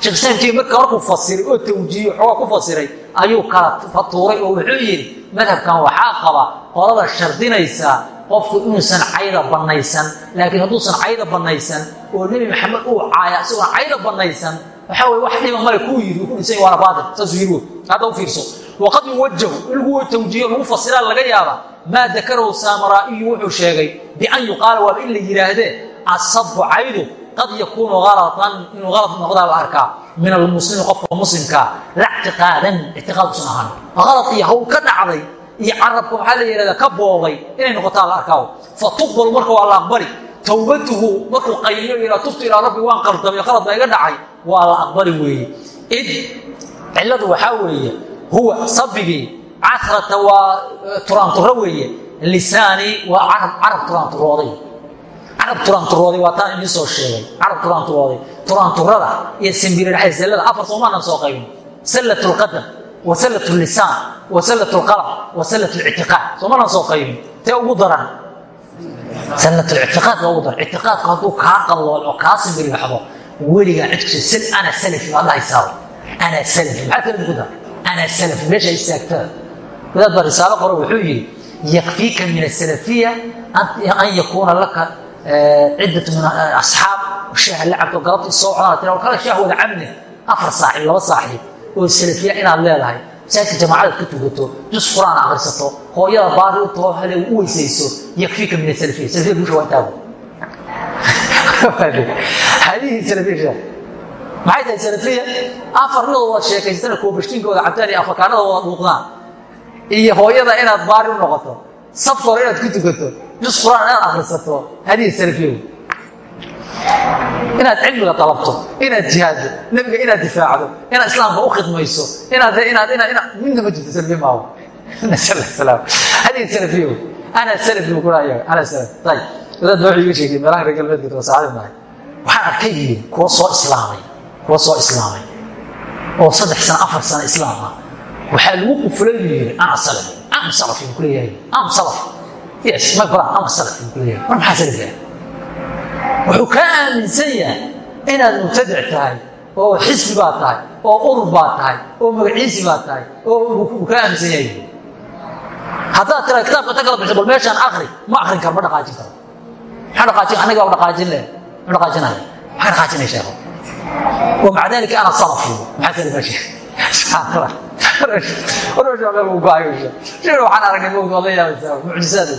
Sheekh islaamkii marka markuu fasiray oo tawjiihiyo xoogaa ku fasiray ayuu kala fatuuray oo wuxuu yidhi madhabkan waxaa qaba qolada shardinaysa qofku inuusan cayda bannaysan laakiin hadduusan cayda bannaysan oo nebi maxamed uu caaya isagoon cayda bannaysan waxaa wey wax dhiba male kuu yidhi ku dhisan waana baatil saasuu hadda u fiirso. Waqad yuwajahu in lagu tawjiiyo lagu fasiraa laga yaaba maa dakarahu saamaraa'iyu wuxuu sheegay bian yuqaala waaba in la yidhaahdee asabu caydu qad yakuunu alatan inuu alad noqdaa la arkaa min almuslimi qofka muslimkaa la ictiqaadan ictiqaad usan ahaan. Alad iyo hawl ka dhacday iyo carabka waxaa la yihahdaa ka boobay inay noqotaa arkaa fa tuqbal marka waa la aqbali towbatuhu markuu qayliyo ilaa tubtu ilaa rabbi waan qaldamay qalad baa iga dhacay. Waa la aqbali weeye id ciladu waxaa weeye huwa sabigii casrata waa turaanturo weeye. Lisaani waa carab turaanturooday carab turaanturooday waa taan idiin soo sheegay. Carab turaanturooday turaanturada iyo simbirirxay sallada afar soomaanan soo qaybin sallat lqadam wa sallat lisaan wa sallat lqalb wa sallat lictiqaad soomaanan soo qaybin tee ugu daran baa ugu daran ictiqaadku hadduu kaa qallool oo kaa simbirirxdo weligaa cidkiisa sal ana salafi baad dhahaysaa ana salafi maxaa kala dukuda ana salafi meesha istaagtaa wadaad baa risaalo qoro wuxuu yidhi yakfiika min asalafiya an yakuuna laka ciddat min asxaab shaaha la galabta soo codana tira kala shaah wada cabne afar saaxiib laba saaxiib oo salafiya inaad leedahay masaajidka jamaacadaad ka tugato jus quraan akhrisato hooyada baari u taho hale u weysayso yakfiika min asalafiya salafiya guusha waa intaagu hadihii salafiya maxay tahay salafiya afar midoo wada sheekaystana koobashtiinkooda cabtaan iyo afakaanada wada dhuuqdaan iyo hooyada inaad baari u noqoto safka hore inaad ku tukato jus quraan inaad akhrisato hadihi salafiya inaad cilmiga dalabto inaad jihaaddo nebiga inaad difaacdo inaad islaamka u khidmayso midna ma jirto salafiya maaho hadihi salafiya ana kula ayaga ana salaf. Ayib wadaad baa wuxuu iga sheegay meelaha reer galbeedka tawasaacada nahay waxaan arkay kuwa soo islaamay kuwa soo islaamay. Oo saddex sano afar sano islaam ah. Waxaa lagu qufulay buu yidhi ana salafi am salafi buu kuleeyahay am salaf. Yes my brother am salafi buu kuleeyahay war maxaa salafi ah wuxuu kaa aaminsan yahay inaad mubtadic tahay oo xisbi baa tahay oo urur baa tahay oo magaciisi baa tahay oo uu kaa aaminsan yahay. Haddaad tira kitaabka inta kala bixiso bal meeshaan akri ma akrin karo ma dhaqaajin karo. Maxaa dhaqaajin? Aniga waa dhaqaajin le ma dhaqaajinaya maxaa dhaqaajinaya sheekho wa maca dalika ana salafi maxaa tiri meesha waxaan aragnay mawduucadayaa mucjisaad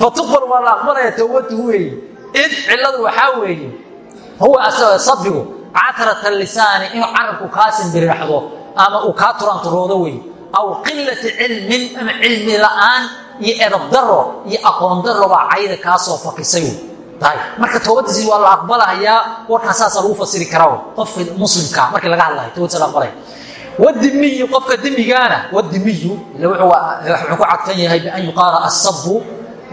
fatuqbal waa la aqbalaya towbatu weeye id ciladu waxa weeye huwa asaba sabbigu atrat al-lisan in arabku kaasin birixdo ama uu ka turanturoodo weey aw qillati ilmin ama ilmi la'aan iyo edab daro iyo aqoon daro baa cayda ka soo fakisay tahay marka toobadiisi waa la aqbalayaa warkaas saas lagu fasiri karaa qofka muslimka markii laga hadlayo toobadiisa la aqbalay. Wadimiyu qofka dimigaana wadimiyu wuxuu ku cadfan yahay bi an yuqaala asabu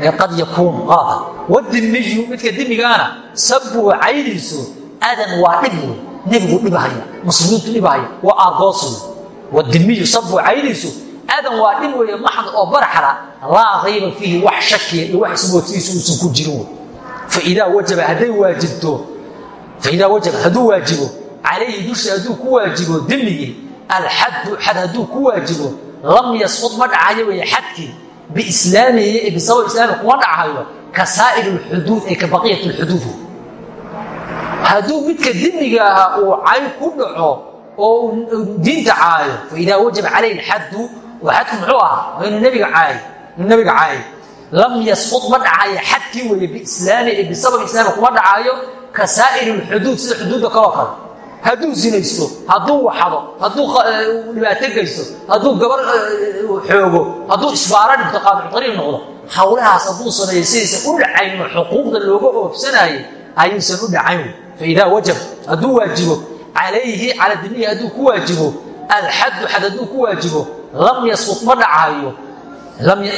ad yakuun maaha wadimiyu midka dimigaana sabu caydiisu adan waa dhib wey nebigu dhibahaya muslimiintu dhibahaya waa aargooswe wadimiyu sabu caydiisu adan waa dhib weeye maxd oo barxala laa rayba fiihi wax shakiya iyo wax ismoodsiisu uusan ku jirin wey faidaa wajaba hadday waajibto faidaa wajaba hadduu waajibo calayhi dushi hadduu ku waajibo dimigii alxadu xad hadduu ku waajibo lam yasqud ma dhacayo wey xadkii biislaamaye ee bisabab islaami kuma dhacayo ka saa'ir lxuduud ee ka baqiyat lxuduud hadduu midka dembiga ahaa uu cay ku dhaco oo diinta caayo fa idaa wajaba calayhi lxaddu oo xadku muxuu ahaa waa inuu nebiga caayo inuu nebiga caayo lam yasqud ma dhacayo xadkii weeye biislaami ee bisabab islaami kuma dhacaayo ka saa'ir lxuduud sida xuduudda kaloo kale hadduu zinaysto hadduu waxado hadduu dhibaato geysto hadduu gabar xoogo hadduu isbaaro dhibto qaadicudariib noqdo hawlahaas hadduu sameeyo sidaysan u dhacayno xuquuqda looga oofsanayay ayuusan u dhacayn. Faidaa wajab hadduu waajibo calayhi cala dimihi hadduu ku waajibo alxaddu xad hadduu ku waajibo lam yasqud ma dhacayo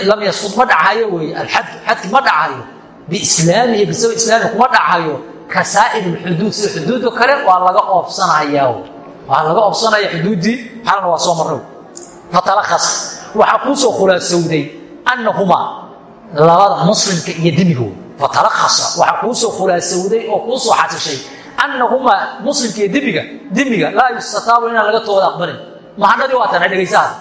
lam yasqud ma dhacayo weeye alxaddu xadki ma dhacayo biislaamihi bisabab islaami kuma dhacayo ka saa'ir lxuduud sida kale waa laga oofsanaya waa laga oofsanaya xuduuddii xalana waa soo marray fatalakhas waxaa kuu soo khulaasowday annahumaa labada muslimka iyo dimigu. Fatalakhasa waxaa kuu soo khulaasowday oo kuu soo xasishay annahumaa muslimka iyo dimiga. Dimiga laa yustataabu inaan laga toobad aqbalin. Mahadhadii waa tana dhegaysaha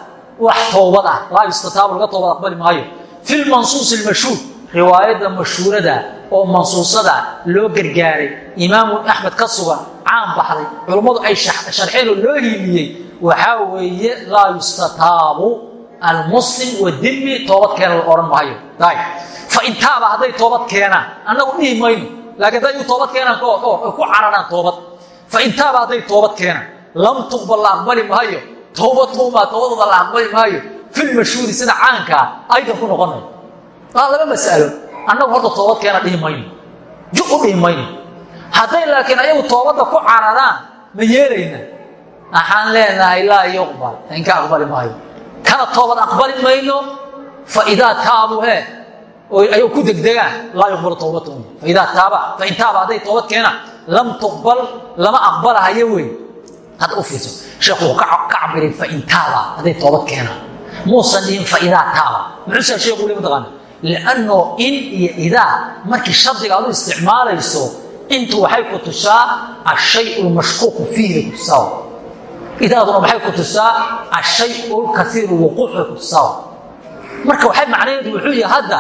wax toobad ah laa yustataabu laga toobad aqbali maayo. Fi lmansuus almashhuur riwaayadda mashhuurada oo mansuusada loo gargaaray imaamu axmed ka sugan caan baxday culummadu ay sharxeen oo loo hiiliyey waxaa weeye laa yustataabu almuslim wadimi toobad keena la odhan maayo. Fain taaba hadday toobad keenaan annagu dhihi mayno laakiin hadday toobad keenaan ku cararaan toobad. Fain taaba hadday toobad keenaan lam tuqbal la aqbali maayo toobatuumaa toobadooda la aqbali maayo filmashhuuri sida caankaa aydan ku noqonay waa laba mas'alo annagu horta toobad keena dhihi mayno ju u dhihi mayno hadday laakiin ayagu toobadda ku cararaan ma yeelayna. Waxaan leenahay laa yuqbal. Inka aqbali maayo. Kana toobad aqbali mayno faidaa taabuu he ayuu ku degdegaan laa yuqbalu towbatahum faidaa taaba fain taaba hadday toobad keenaan lam tuqbal lama aqbalahayo wey. Hadda u fiirso. Sheekhu wuxuu ka cabiray fain taaba hadday toobad keenaan muusan dhihin faidaa taaba. Muxuusaa sheekhu le mataqaana lianno in iyo idaa markii shardiga aad u isticmaalayso intu waxay ku tusaa ashay fiihi bay ku tusaa idaaduna maxay ku tusaa ashay lkaiiru wuquuc bay ku tusaa marka waxay macnaheedu wuxuu yahay hadda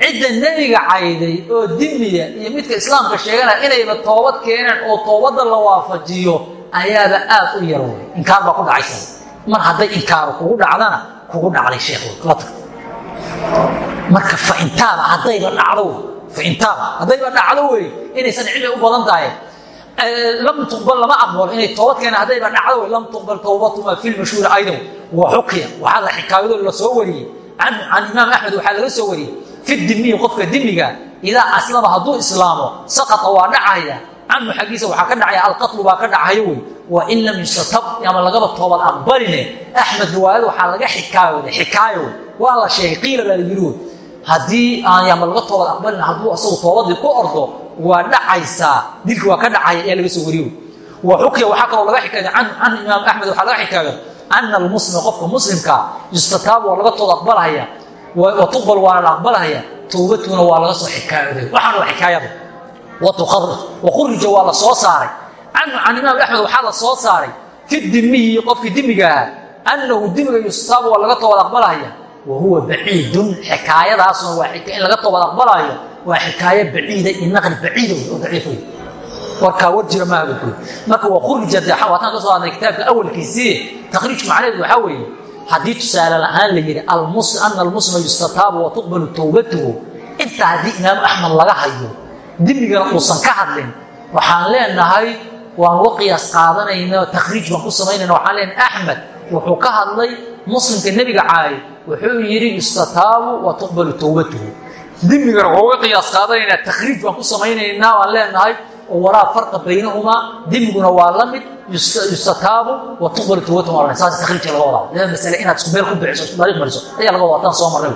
cidda nebiga cayday oo dimiya iyo midka islaamka sheeganaya inayba toobad keeneen oo toobadda la waafajiyo ayaaba aad u yar inkaar baa ku dhacaysa mar hadday inkaaru kugu dhacdana kugu dhacday sheekh la tagta marka faintaaba haddayba dhacdo faintaaba haddayba dhacdo wey inaysan cilmi u badan tahay. Lam tuqbal lama aqbalo inay toobad keenaan haddayba dhacdo wey lam tuqbal towbatuma fi lmashhuuri aydan wa xukiya waxaa la xikaayado la soo wariyey. Canhu can imaam axmed waxaa laga soo wariyey. Fi dimiyi qofka dimiga idaa aslama hadduu islaamo saqata waa dhacaya. Canhu xaggiisa waxaa ka dhacaya alqatlu baa ka dhacayo wey wa in lam yustatab ama lagaba toobad aqbaline axmed riwaayada waxaa laga xikaayooday xikaayo wey waa la sheegay qiila baa la yiri wey haddii aan ama laga toobad aqbalin hadduu asagu toobadii ku ordo waa dhacaysaa dilki waa ka dhacaya ayaa laga soo wariyo wa xukiya waxaa kaloo laga xikaaya can imaam axmed waxaa laga xikaaya ana almuslima qofka muslimka yustataabu waa laga toobad aqbalhaya wa tuqbal waana la aqbalhaya towbatuna waa laga soo xikaayooday waxaan waa xikaayada wa khurija waa la soo saaray. Canhu can imaam axmed waxaa la soo saaray fi dimiyi qofkii dimiga ahaa annahu dimiga yustataabu waa laga toobad aqbalhaya wahuwa baciidun xikaayadaasuna waa in laga toobad aqbalaayo waa xikaayo baciida iyo naqli baciida oo daciif wey warkaa war jira maaha buu marka waa khurija waataan ka soo hadnay kitaabka awalkiisii takhriijku macnaheedu waxaa weeye haddii tusaale lahaan la yidhi ana almuslima yustataabu wa towbatuhu intaa haddii imaamu axmed laga hayo dimigana uusan ka hadlin waxaan leenahay waan uga qaadanayna takhriij baan ku samaynayna waxaan leenahay axmed wuxuu ka hadlay muslimka nebiga caayay wuxuu yidhi yustataabu wa tuqbalu towbatuhu dimigana waxuu uga qiyaas qaadanaynaa takhriij baan ku samaynaynaa waan leenahay oo walaa farqa baynahumaa dimiguna waa la mid yustataabu wa tuqbalu towbatuhu saas takhriijka laga wadaa. Laba masale inaad isku meel ku bixiso isku dariiq mariso ayaa laga wadaa taan soo marnay.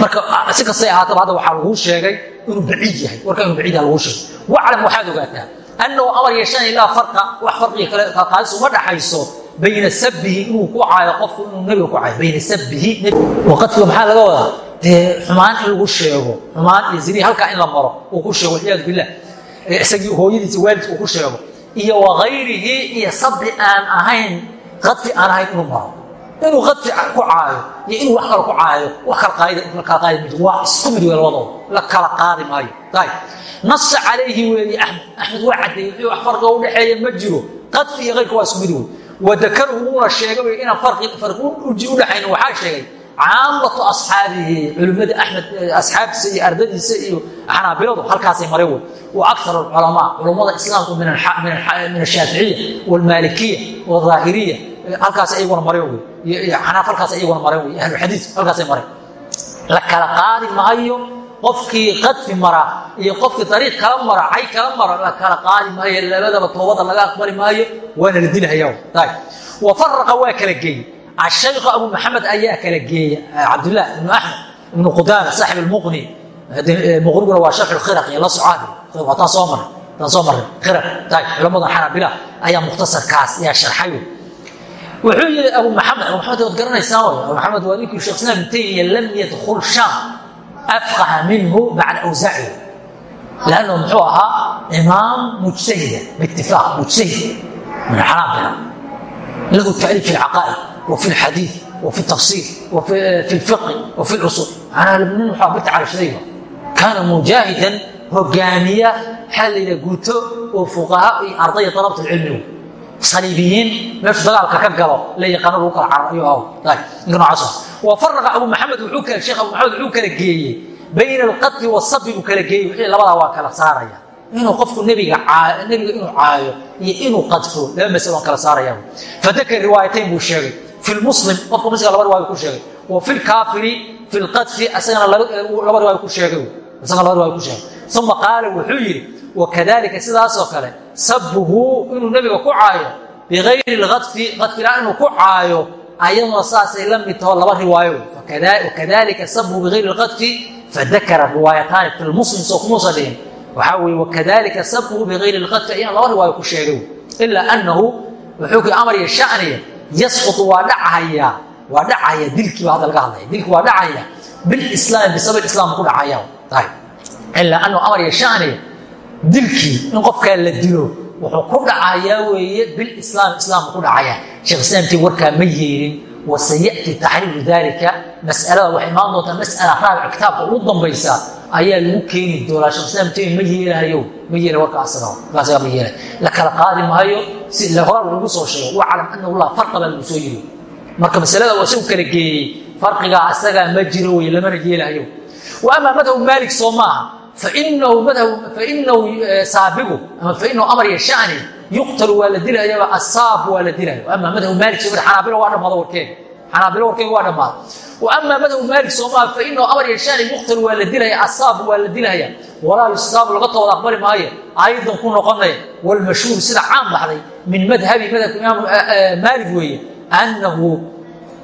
Marka si kastay ahaataba hadda waxaa laguu sheegay inuu baciid yahay. Warka inuu baciid yahay laguu sheegay. Waclam waxaad ogaataa annahu amar yeeshaan ilaa farqa wax farqiga kale qaadis uma dhaxayso bayna sabbihi inuu ku caayo qofku inuu nebiga ku caayo. Bayna sabbihi waqadkiga maxaa laga wadaa? Dee xumaan in lagu sheego. Xumaan iyo zini halkaa in la maro uu ku sheego walciyaadu billah isagii hooyadiisa waalidka uu ku sheego. Iyo wakayrihi iyo sabbi aan ahayn qadfi aan ahayn inuu maro. Inuu qadfi ku caayo iyo inuu wax kale ku caayo wax kala qaadi la kala qaadi mid waa isku mid wey labadooda la kala qaadi maayo. Ayib nasa calayhi weeye axmed. Waa caddeeyey wixii wax farqiga u dhexeeya ma jiro. Qadfi iyo kayrka waa isku mid wey wadakaruhu wuuna sheegay wey inaan farqi farqi uji u dhexaynin waxaa sheegay caamatu asxaabihi culimmada axmed asxaabtiisa iyo ardadiisa iyo xanaabiladu halkaasay mareen wey wa akar culamaa culammada islaamku min ashaaficiya waalmaalikiya wadaahiriya halkaas iyaguna mareen wey xanaaf halkaas iyaguna mareen wey ahluxadiid halkaasay mareen la kala qaadi maayo qofkii qadfi mara iyo qofkii ariiq kala mara cay kala mara la kala qaadi maayo labadaba toobada laga aqbali maayo waana la dilhaya wa faraqa waa kala geeye ashaykhu abu maxamed ayaa kala geeya cabdullah ibnu axmed ibnu qudaama saaxib almuqni muqniguna waa sharxu khiraq iyo la socaadi taan soo maray taan soo maray khiraq. Tahay culamada xanaabila ayaa mukhtasarkaas ayaa sharxay wuxuu yidhi abu maxamed abu maxamed waad garanaysaan way abu maxamed waa ninkii sheekh islam ibn taymiya lam yadkhul shaam afqaha minhu bacda awsaaci lannahu muxuu ahaa imaam mujtahida biitifaaq mujtahid min xanaabila lahu taaliif fi lcaqaa'id wa fi lxadiid wa fi tafsiir wa fi lfiqi wa fi lusul manaa nin waxaa birta calashadayba kaana mujaahidan hogaamiya yidhaha guuto oo fuqaha iyo ardaya dalabat lcilmi saliibiyiin meeshuu dagaalka ka galo la yaqaano lagu kala carar ayuu aw ninka noocaas wa faraqa abu maxamed sheekh abu maxamed wuxuu kala geeyey. Bayna alqatli wasabi buu kala geeyey. Wixii labadaa waa kala saaraya. Inuu qofku nebiga nebiga inuu caayo iyo inuu qadfo laba masalo kala saaraya. Fadakar riwaayatayn buu sheegay. Fi lmuslim qofka muslimka laba riwaayo ku sheegay. Wa fi lkaafiri fi lqadfi asagana laba riwaayo ku sheegay. Isagana laba riwaayo ku sheegay. Uma qaala wuxuu yidhi wakadalika sidaasoo kale sabuhu inuu nebiga ku caayo bigayri lkadfi kadfilaan inuu ku caayo ayaduna saasay la mid taho laba riwaayo. Wakadalika sabuhu bigayri lkadfi fadakara riwaayataani fi lmuslim soo kumuusa dhihin waxaa weye wakadalika sabuhu bigayri lkadfi ayana laba riwaayo ku sheegay. Ilaa anahu wuxuu amar iyo shaniya yasqutu waa dhacaya waa dhacaya dilkiiba hadda laga hadlaya. Dilki waa dhacaya bilislaami bisabab islaam ku dhacaya. Ilaa anahu amar iyo shaniya dilkii in qofkaa la dilo wuxuu ku dhacayaa weeye bilislaam islaamku ku dhacaya sheekh islaamtii warkaa ma yeelin wasayati taxriiru dalika masalada waxay imaan doontaa masala raabic kitaabka ugu dambaysa ayaa lagu keeni doonaa. Sheekh islaamtii ma yeelahayo ma yeela warka asaga warkaasaga ma yeelay. La kala qaadi maayo si horaa lagu soo sheego. Waclam anahu laa farqa baa lagu soo yiri. Marka masalada waa isagu kala geeyey farqigaa asagaa ma jiro wey lamana yeelahayo wa amaa madhabu maalik soo maaha fainahu saabigu ama fainahu amar iyo shani yuqtalu waa la dilayaba asaab waa la dilaya ama madhabu maalik soo xanaabilo waa dhamaada warkeega xanaabilo warkeega waa dhamaada wa ama madhabu maalik soo maaha fainahu amar iyo shani yuqtalu waa la dilaya asaab waa la dilaya walaa yustaabu laga tooda aqbali maayo aydan ku noqonaya walmashhuur sida caan baxday min madhabi madhabka imaam maalik weeye annahu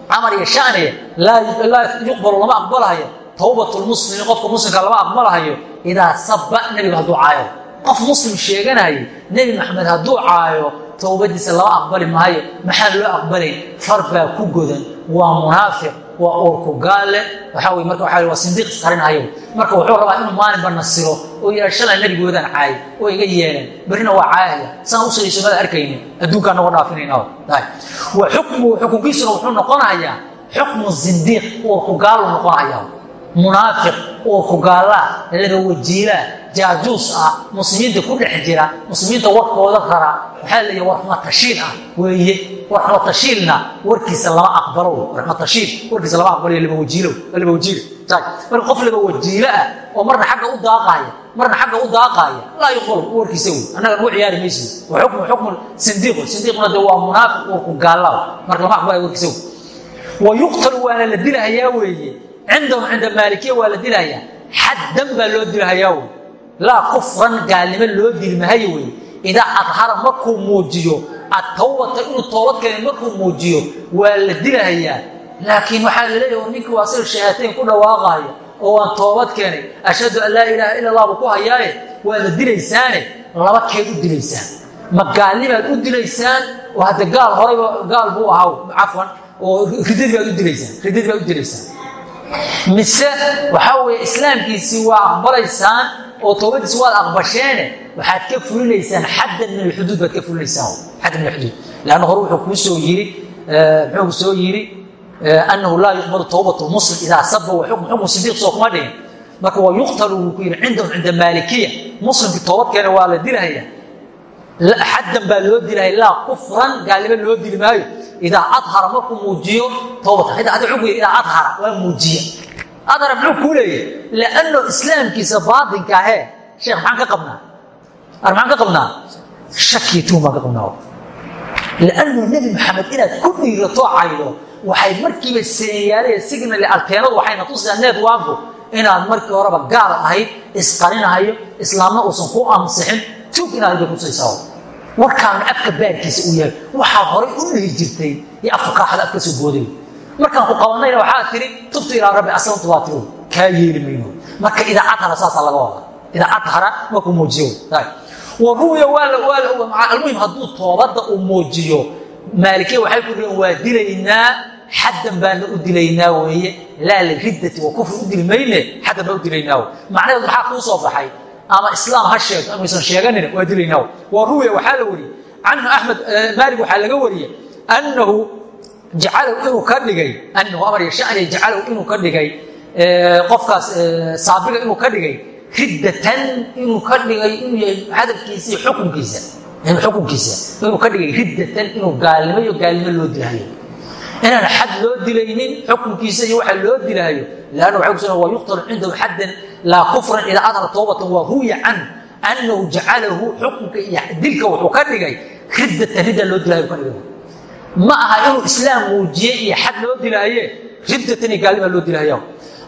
amar iyo shaniya laa yuqbalu lama aqbalayo towbat lmuslimi qofka muslimka lama aqbalahayo idaa saba nebiga hadduu caayo qof muslim sheeganaya nebi maxamed hadduu caayo towbadiisa lama aqbali maayo maxaa loo aqbalay far baa ku godan waa munaafiq waa uurku gaale waxaa wey marka waa waa sindiiq isqarinahayo marka wuxuu rabaa inuu maalinba nasiro oo yidhaha shalay nebigoodaan caay oo iga yeeleen berrina waa caayaya saan u sugayso mada arkaynin adduunkaa noga dhaafinayna wa munaafiq uurku gaallaa laba wajiilaa jaajuus ah muslimiinta ku dhex jira muslimiinta warkooda rara waxaa leeya warxmatashiil ah weeye. Warxmatashiilna warkiisa lama aqbalo warxmatashiil warkiisa lama aqbalo laba wajiilo laba wajiilo marka qof laba wajiilo ah oo marna xagga u daaqaaya marna xagga u daaqaaya laa yuqbalu warkiisa wey annaga nagu ciyaari mayso wa xukmu xukmu sindiiqu sindiiquna de waa munaafiq uurku gaallaa marka lama aqbalayo warkiisa wey wa yuqtalu waana la dilahayaa weeye cindahum cinda maalikiya waa la dilahayaa xaddan baa loo dilahayaa wey laa kufran gaalnimo loo dilmahayo wey idaa adhara markuu muujiyo atawbata inuu toobad keenay markuu muujiyo waa la dilahayaa laakiin waxaa la leeyahy ninkii waa sida shahaatayn ku dhawaaqaaya oo waan toobad keenay ashhadu an laa ilaaha ila allah buu ku hayaaye waa la dilaysaane laba keed u dilaysaan ma gaalnibaad u dilaysaan oo hadda gaal horayba gaal buu u dilaysaan mise waxaa weeye islaamkiisii waa aqbalaysaan oo toobadiisi waad aqbasheene waxaad ka fulinaysaan xaddan min alxuduud ka fulinaysaan xaddan min alxuduud. Leanna hore wuxuu kuu soo yiri muxuu soo yiri annahu laa yuqbalu tawbatu muslim idaa saba wa xukmu xukmu sidiiq soo kuma dhihin. Marka waa yuqtalu wuu ku yidhi cindahum cinda maalikiya. Muslimkii toobad keena waa la dilahaya xaddan baa loo dilaya laa kufran gaalnimo loo dili maayo idaa adhara markuu muujiyo toobatan ida adi ugu idaa adhara waa muujiya adhara muxuu kuu leeyahy lianno islaamkiisa baatinka ahee sheekh maxaan ka qabnaa maxaan ka qabnaa shakiyo tuun baan ka qabnaa liannu nebi maxamed inaad ku dhiirato caydo waxay markiiba seenyaalaye signal alteenadu waxayna tusisaa networku inaad markii horeba gaal ahayd isqarinahayo islaamna uusan ku ansixin tuug inaad bay tusaysaa warkaana afka baarkiisa uu yahay waxaad horay u dhihi jirtay iyo afka kaaxada afka soo booday. Markaan ku qabanayna waxaad tiri tubtu ilaa rabbi aslamtu waa tiri kaa yeeli mayno. Marka idaacad hara saasaa laga wadaa. Idaacad hara markuu muujiyo. Waruuya almuhim hadduu toobadda uu muujiyo maalikiya waxay ku dhiheen waa dilaynaa xaddan baana u dilaynaa weeye. Laa liriddati wa kufri u dili mayne xaddan baan u dilaynaa macnaheedu maxaa kuu soo baxay ama islaam ha sheego amaysan sheeganin waa dilaynaa wa ruwiya waxaa la wariyey. Canhu axmed maalik waxaa laga wariyey annahu jacalahu inuu ka dhigay anahu amar yashani jacalahu inuu ka dhigay qofkaas saabiga inuu ka dhigay riddatan inuu ka dhigay inuu yahay hadalkiisa iyo xukunkiisa. Xukunkiisa inuu ka dhigay riddatan inuu gaalnimo iyo gaalnimo loo dilahayo inaan xad loo dilaynin xukunkiisa iyo waxa loo dilaayo lanna waxay kusugan waa yuqtalu cindahu xaddan laa kufran idaa adhara toobatan waa ruwiya can annahu jacalahu xukunka iyo dilka wuxuu ka dhigay riddatan ridda loo dilaayo ka dhigay. Ma aha inuu islaam muujiye iyo xad loo dilaaye riddatan iyo gaalnima loo dilaayo.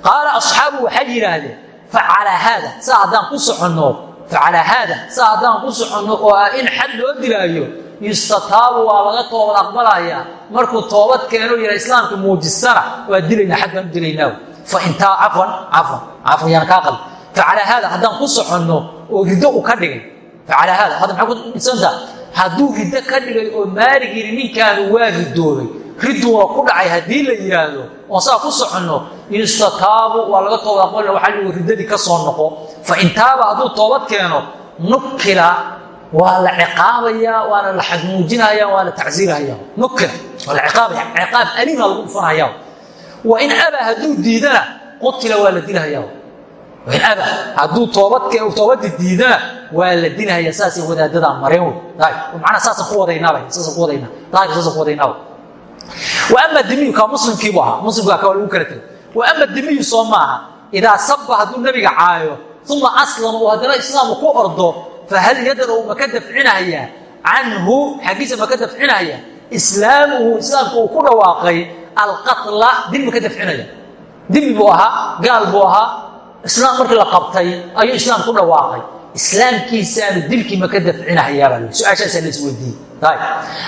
Qaala asxaabu waxay yidhaahdeen facalaa haada saa haddaan ku soconno facalaa haada saa haddaan ku soconno oo ah in xad loo dilaayo yustataabu waa laga toobad aqbalaya markuu toobad keeno yara islaamka muujistana waa dilaynaa xad baan u dilaynaa faintaa cafwan cafwan cafwan yaan kaa qalbi facalaa haada haddaan ku soconno oo riddo uu ka dhigay. Facalaa haada hadda ku dhisanta hadduu riddo ka dhigay oo maalig yidhi ninkaanu waa ridoobay ridduuna ku dhacay haddii la yidhaahdo oon saa ku soconno yustataabu waa laga toobad aqbalina waxaa lihi riddadii ka soo noqo. Fain taaba hadduu toobad keeno nukila waa la ciqaabaya waana la xadmuujinaya waa la tacsiirhaya nukila waa la ciqaabaya ciqaab aliima lagu dhufanaya wain abaa hadduu diidana qutila waa la dilhaya wain abaa hadduu toobadii diidana waa la dilhaya saasay wadaadadaa mareen. Wey macnaa saasaan ku wadaynaaba saasaan ku wadaynaa. Daahirka saasaan ku wadaynaaba wa ama dimiyu kaa muslimkiibu ahaa. Muslimkaa ka waa lagu kala tegay. Wa ama dimiyu soo maaha idaa saba hadduu nabiga caayo uma aslama uu haddana islaamu ku ordo fahal yadra ma ka dafcinaya canhu xaggiisa ma ka dafcinaya islaamuhu islaamka uu ku dhawaaqay alqatla dil ma ka dafcinaya dimi buu ahaa gaal buu ahaa islaam markii la qabtay ayuu islaam ku dhawaaqay islaamkiisaanu dilkii ma ka dafcinahayaabaa su'aashaasaa la isweydiiyey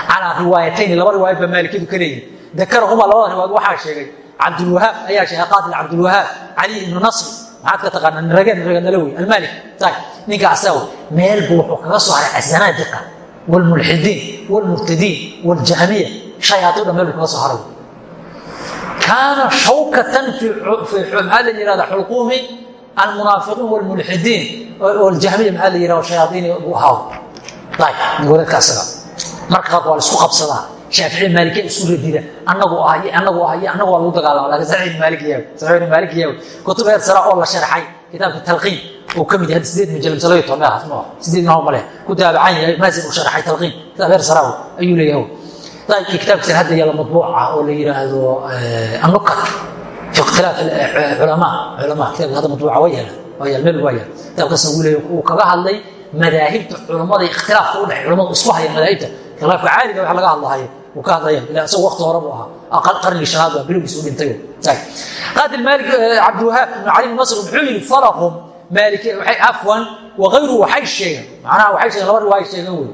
calaa riwaayatayni laba riwaayad baa maalikadu ka leeyihi dakarahuma labada riwaayad waxaa sheegay cabdulwahaab ayaa sheegay qaatil cabdulwahaab cali ibnu nasr maxaad ka taqaanaa nirageen niraganala wey almaalik tay ninka asaga meel buu wuxuu kaga soo haray azanaadiqa waalmulxidiin waalmurtadiin waaljahmiya shayaaiin dhan meel buu kaga soo haray. Kaana shawkatan maxaa la yihahda xulquumi almunaafiqiin waalmulxidiin waljahmiya maxaa la yihahda shayaaiin buu ahaa tay nigoreedka asaga. Marka qaarka waa la isku qabsadaa shaafici maalikiya isku radida anagu ah iyo anagu ah iyo anagu waa lagu dagaalama lakin saxiix maalikiya saxiix maalikiya kutub heer sara oo la sharxay kitaabka talqiin uu ka mid yahay sideed mujalad salayo toban ah ma sideed ma male ku daabacan yahay maasin uu sharxay talqiin kitaab heer sara ayuu leeyahay طيب kitaabkiisa hadda yaala madbuuc ah oo la yiraahdo anukat fi ikhtilaaf culamaa culamaa kitaabka hadda madbuuca waa yaala waa yaala meel waa yaala kitaabkaasna wuu leeyahay uu kaga hadlay madaahibta culammada ikhtilaafka u dhexay culamadu isku haya madaahibta khilaafka caaliga wax laga hadlahayo wuu ka hadlaya isagu waqti hore buu ahaa qarnigii shanaad baa bilowgiisa u dhintay qaadi maalik cabdiwahaab ibn cali ibn nasr wuxuu yidhi falahum maaliki waxay afwan wagayru waxay sheegeen macnaha waxay sheegeen laba riwaaya sheegeen wey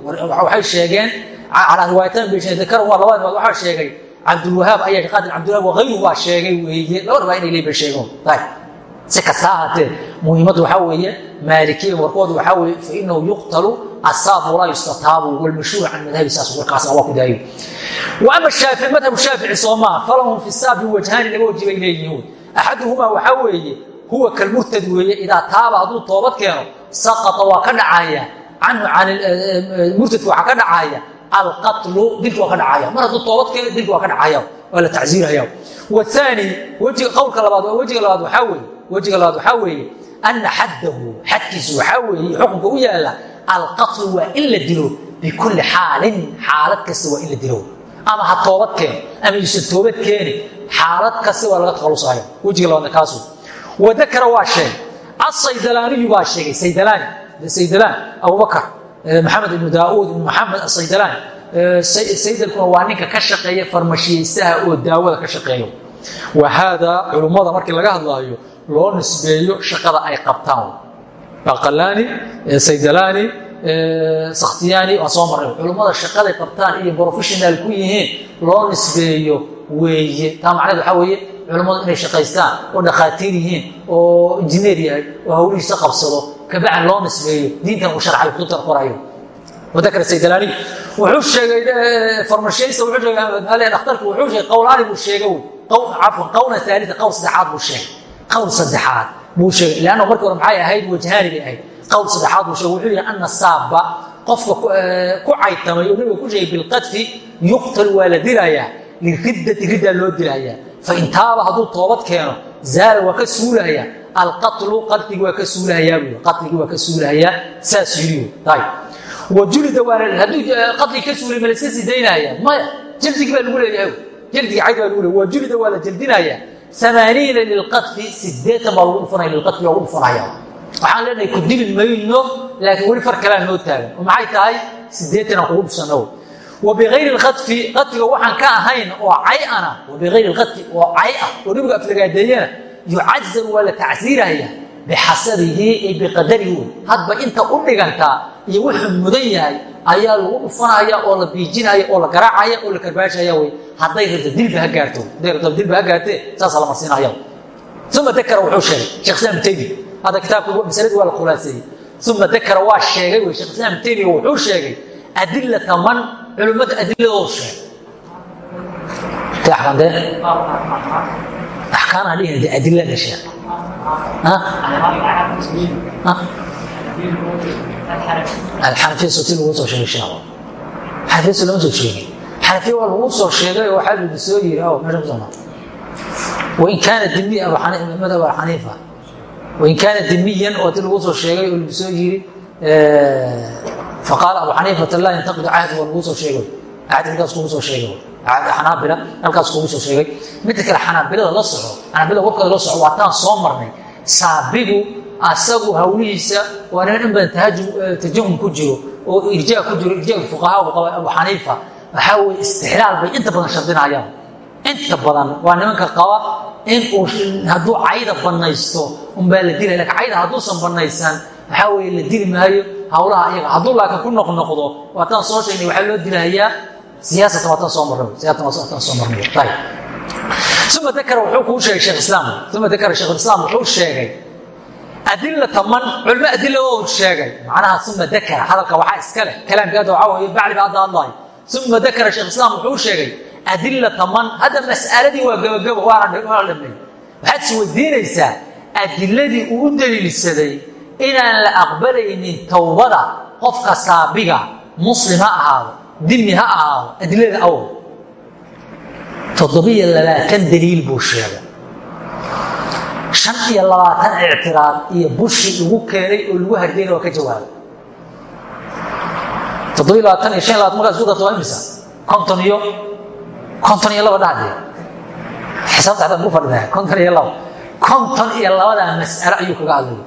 waxay sheegeen calaa riwaayatan dakaran waa laba riwaayad waxaa sheegay cabdulwahaab ayaa qaadir cabdulwahaab wagayru waa sheegay weeye laba riwaaya inay bay sheegeen si kasta ahaatee muhiimaddu waxaa weeye maalikiya warkoodu waxaa weeye fainahu yuqtalu asaabu walaa yustataabu walmashhuur can madhabi saas warkaas waa ku daayo wa ama shaafici madhabu shaafici soomaa falahum fi saabi wajhaani laba waji bay leeyihiin axaduhumaa waxaa weeye huwa kalmurtad weeye idaa taaba hadduu toobad keeno saqata waa ka dhacaya canhu can murtadka waxaa ka dhacaya alqatlu dilka waa ka dhacaya mar hadduu toobad keeno dilka waa ka dhacaya waa la tacsiiraya waani wejiga qowlka labaad wejiga labaad waxaa weeye wejiga labaad waxaa weeye ana xaddahu xadkiisu waxaa weeye xukunka u yaalla alqatlu waa in la dilo bikulli xaalin xaalad kasta waa in la dilo. Ama ha toobad keeno ama yuusan toobad keeni xaalad kasta waa laga taqalusaya wejiga labaadna kaasu. Wadakara waa sheegay asaydalaaniyu baa sheegay saydalaani saydalaan abubakar maxamed ibnu daauud ibnu maxamed asaydalaan saydalkuna waa ninka ka shaqeeya farmashiyaystaha oo daawada ka shaqeeyo. Wa haadaa culummada markii laga hadlaayo loo nisbeeyo shaqada ay qabtaan baqalaani saydalaani sakhtiyaani waa soo marray culummada shaqaday qabtaan iyo professional ku yihiin loo nisbeeyo weeye. Taa macneed waxaa weeye culummadu inay shaqaystaan oo dhakhaatiir yihiin oo injineer yahay oo hawlihiisa qabsado kabacdi loo nisbeeyo diintan uu sharxay kutubtan qorayo. Wadakar saydalaani wuxuu sheegay farmashaysta wuxuu sheegay dhakhtarku wuxuu sheegay qowlaani buu sheegay cafwan qowla aalida qowl saddexaad buu sheegay. Qowl saddexaad buu sheegay. Leanna markii hore maxay ahayd? Wajhaani bay ahayd. Qowl saddexaad buu sheegay. Wuxuu yidhi ana saaba qofka ku caytamay oo nabiga ku sheegay bilqadfi yuqtal waa la dilayaa liriddati riddaa loo dilayaa fain taaba hadduu toobad keeno zaala waa ka suulahayaa. Alqatlu qatligii waa ka suulahayaa buu qatligii waa ka suulahayaa. Saas yidhi ayib wajulida waa hadduu qatli ka suulay ma la iska sii daynaya maya jildigii baa lagu leeyahay. Jildigii cayd baa lagu leeyahay. Wajulida waa la jildinaya amaaniina lilqatfi sideetan baa lagu dhufanaya lilqatfi baa lagu dhufanaya waxaan leenahay ku dili mayno laakiin weli far kalea noo taagan. Oo maxay tahay? Sideetan aan kugu dhufsano wabigayri lqadfi qadfiga waxaan ka ahayn oo cay ana wabigayri lqadfi oo cay ah oo nabigu aflagaadeeyana yucazar waa la tacsiiraya bixasabihi ay biqadarihi. Hadba inta u dhigantaa iyo wuxuu mudan yahay ayaa lagu dhufanaya oo la biijinaya oo la garaacaya oo la karbaashaya wey hadday rabto dilba ha gaarto. Hadday rabto dilba ha gaartee saasaa la marsiinaya uma dakara wuxuu sheegay sheekh islaam taymi hadda kitaabka masaladii waa la khulaaseeyey uma dakara waa sheegay wey sheekh islaam taymiga wuxuu sheegay adilata man culimmada adiladoodu sheegay. Axkaamdee axkaanaha dhihin de adilada sheeg alxanafiya soti lagu soo sheegay sheekh xanafiya so lama soo sheegin xanafiya waa lagu soo sheegay oo waxaa lidi soo yiri o meesha ku soo maa wain kaana dimi madhab abu xaniifa wain kaana dimiyan oo ti lagu soo sheegay oo lidi soo yiri faqaala abu xaniifata laa yantaqidu cahd waa lagu soo sheegay cahd halkaas kugu soo sheegay xanaabila halkaas kugu soo sheegay midda kale xanaabilada la soco xanaabilada warkooda la soco waa taan soo marnay saabigu asagu hawlihiisa waa niman in badan tajahum ku jiro oo irjaa ku jiro irjaa fuqahaa qaba abu xaniifa waxaa weye istixlaal bay inta badan shardinayaan inta badan waa nimanka qaba in uu hadduu cayda banaysto unbaa la dilaya laakiin cayda hadduusan banaysan waxaa weye la dili maayo hawlaha ayaga hadduu laakiin ku noqnoqdo waataan soo sheegnay waxaa loo dilahayaa siyaasatan waataan soo marnay siyaasatan waataan soo marnay uma dakara wuxuu kuu sheegay sheekh islaam uma dakara sheekh islaam wuxuu sheegay adilata man culmo adiladoodu sheegay macnaha uma dakara hadalka waxaa iska leh kalaamka hadda waxaa weeye bacli ba hadda hadlayo uma dakara sheekh islaam wuxuu sheegay adilata man hadda mas'aladii waa gabagabo waana dhammeey waxaad is weydiinaysaa adiladii uu u daliilsaday inaan la aqbalaynin towbada qofka saabiga muslim ha ahaado dimi ha ahaado adilada awl toddobiyo shan iyo labaatan ictiraad iyo bushi lagu keenay oo lagu hardeyna waa ka jawaabay. Toddobiyo labaatan iyo shan iyo labatan markaad isku darto waa imisa? Konton iyo konton iyo laba dhahdee xisaabta xataa ku fadhidaa konton iyo laba. Konton iyo labadaa mas'alo ayuu kaga hadlaya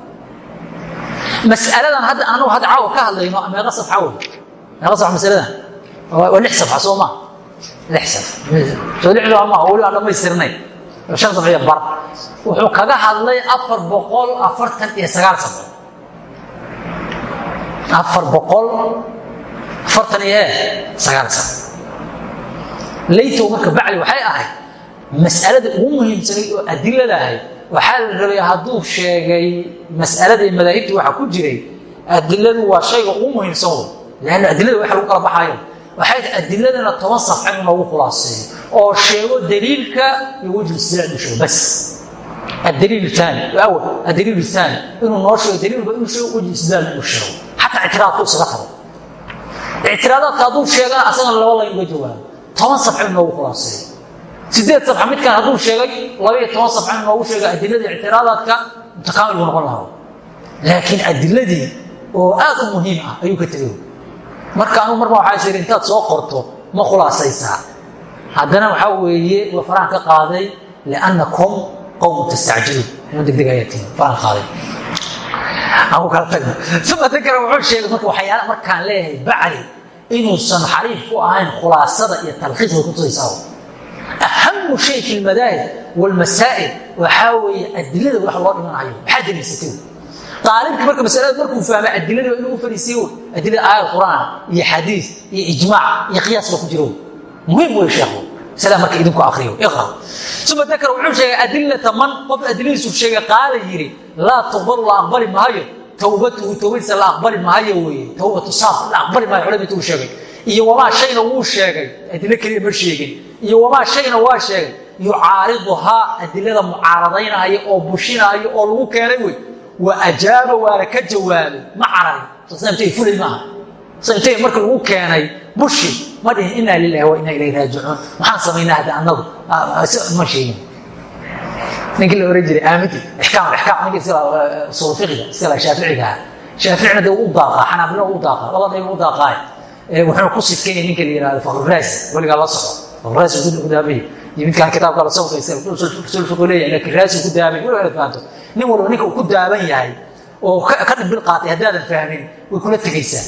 mas'aladan hadda anagu hadda caawa ka hadlayno meeqa safxa wey meeqa safxa masaladan? Waa lix safxa soo ma? Lix saf soo lixdu waa maha weli aan dhammaystirnay shan safx iyo bar wuxuu kaga hadlay afar boqol afartan iyo sagaal safxo afar boqol afartan iyo sagaal safxo laytow marka bacli waxay ahayd mas'alada ugu muhiimsanayd oo adilada ahayd waxaa la rabay hadduu sheegay mas'alada iyo madaahibtii waxa ku jiray adiladu waa shayga ugu muhiimsan leanna adilada waxa lagu kala waxay adiladana toban safcin loogu khulaaseeyo oo sheego daliilka iwajhu istidlaal u sheego. Bas. Adaliil taani awal adaliil taani inuu noo sheego daliilba inuu sheego wajhu istidlaal u sheego. Xataa ictiraadku isaga qabo. Ictiraadaadka hadduu sheegana asagana laba layn uga jawaabo toban safcin loogu khulaaseeyo sideed safxa midkan hadduu sheegay laba iyo toban safcin loogu sheega adilada ictiraadaadka mutakaamil buu noqon lahaa. Laakiin adiladii oo aad u muhiim ah ayuu ka tegay marka marba waxaa is intaad soo qorto ma khulaasaysaa. Haddana waxaa weeye waa farahan ka qaaday liannakum qowm tastacjiluun. Ima degdeg ayaa tihin farahan qaaday. Aan kala tagno uma dakara wuxuu sheegay marka waxyaala markaan leeyahay bacli inuusan xariif ku ahayn khulaasada iyo talkhiiska ku tusaysaa. Ahamu shay fi lmadaahib walmasaa'il waxaa weeye adilada wax loo dhimanayo maxaa daliisatay aalibki marka masalada markuu fahmay adilada waa inuu u fariisiyo. Adilada aayad qur'aan iyo xadiis iyo ijmaac iyo qiyaas ba ku jiro. Muhiim wey sheekhu. Masalada marka idinku akriyo iqra. Uma dakar wuxuu sheegay adilata man? Qof adiladiisu sheegay qaala yidhi laa tuqbalu la aqbali maayo. Towbatuhu towbadiisa la aqbali maayo weye towbatu saab la aqbali maayo. Culamatu sheegay. Iyo wamaa shayna wuu sheegay. Adilo keliya ma sheegin. Iyo wamaa shayna waa sheegay. Yucaariduhaa adilada mucaaradaynaya oo bushinaayo oo lagu keenay wey wa ajaaba waana ka jawaabay ma cararin sasnamtay fulay maaha santay marka lagu keenay bushi ma dhihin inaa lilahi wa inaa ilayhi raajicuun maxaan samaynaa hadda annagu ma sheegin ninkii la oran jiray aaminti ixkaam ixkaam ninka iska usul fiqiga iska shaaficiga ah shaaficina dee u daaqaa xanaabina u daaqaa labada u daaqaay wuxuuna ku sidkaya ninka la yihahdo fakruraasi weligaa la soco fakruraasi ugu daabay iyo midkaan kitaabka la sawka usul fiqu leeyahay laakiin raasi ku daabay weligaa inaad fahanto nin walba ninka uu ku daaban yahay oo ka dhimbil qaatay haddaadan fahmin way kula tegaysaa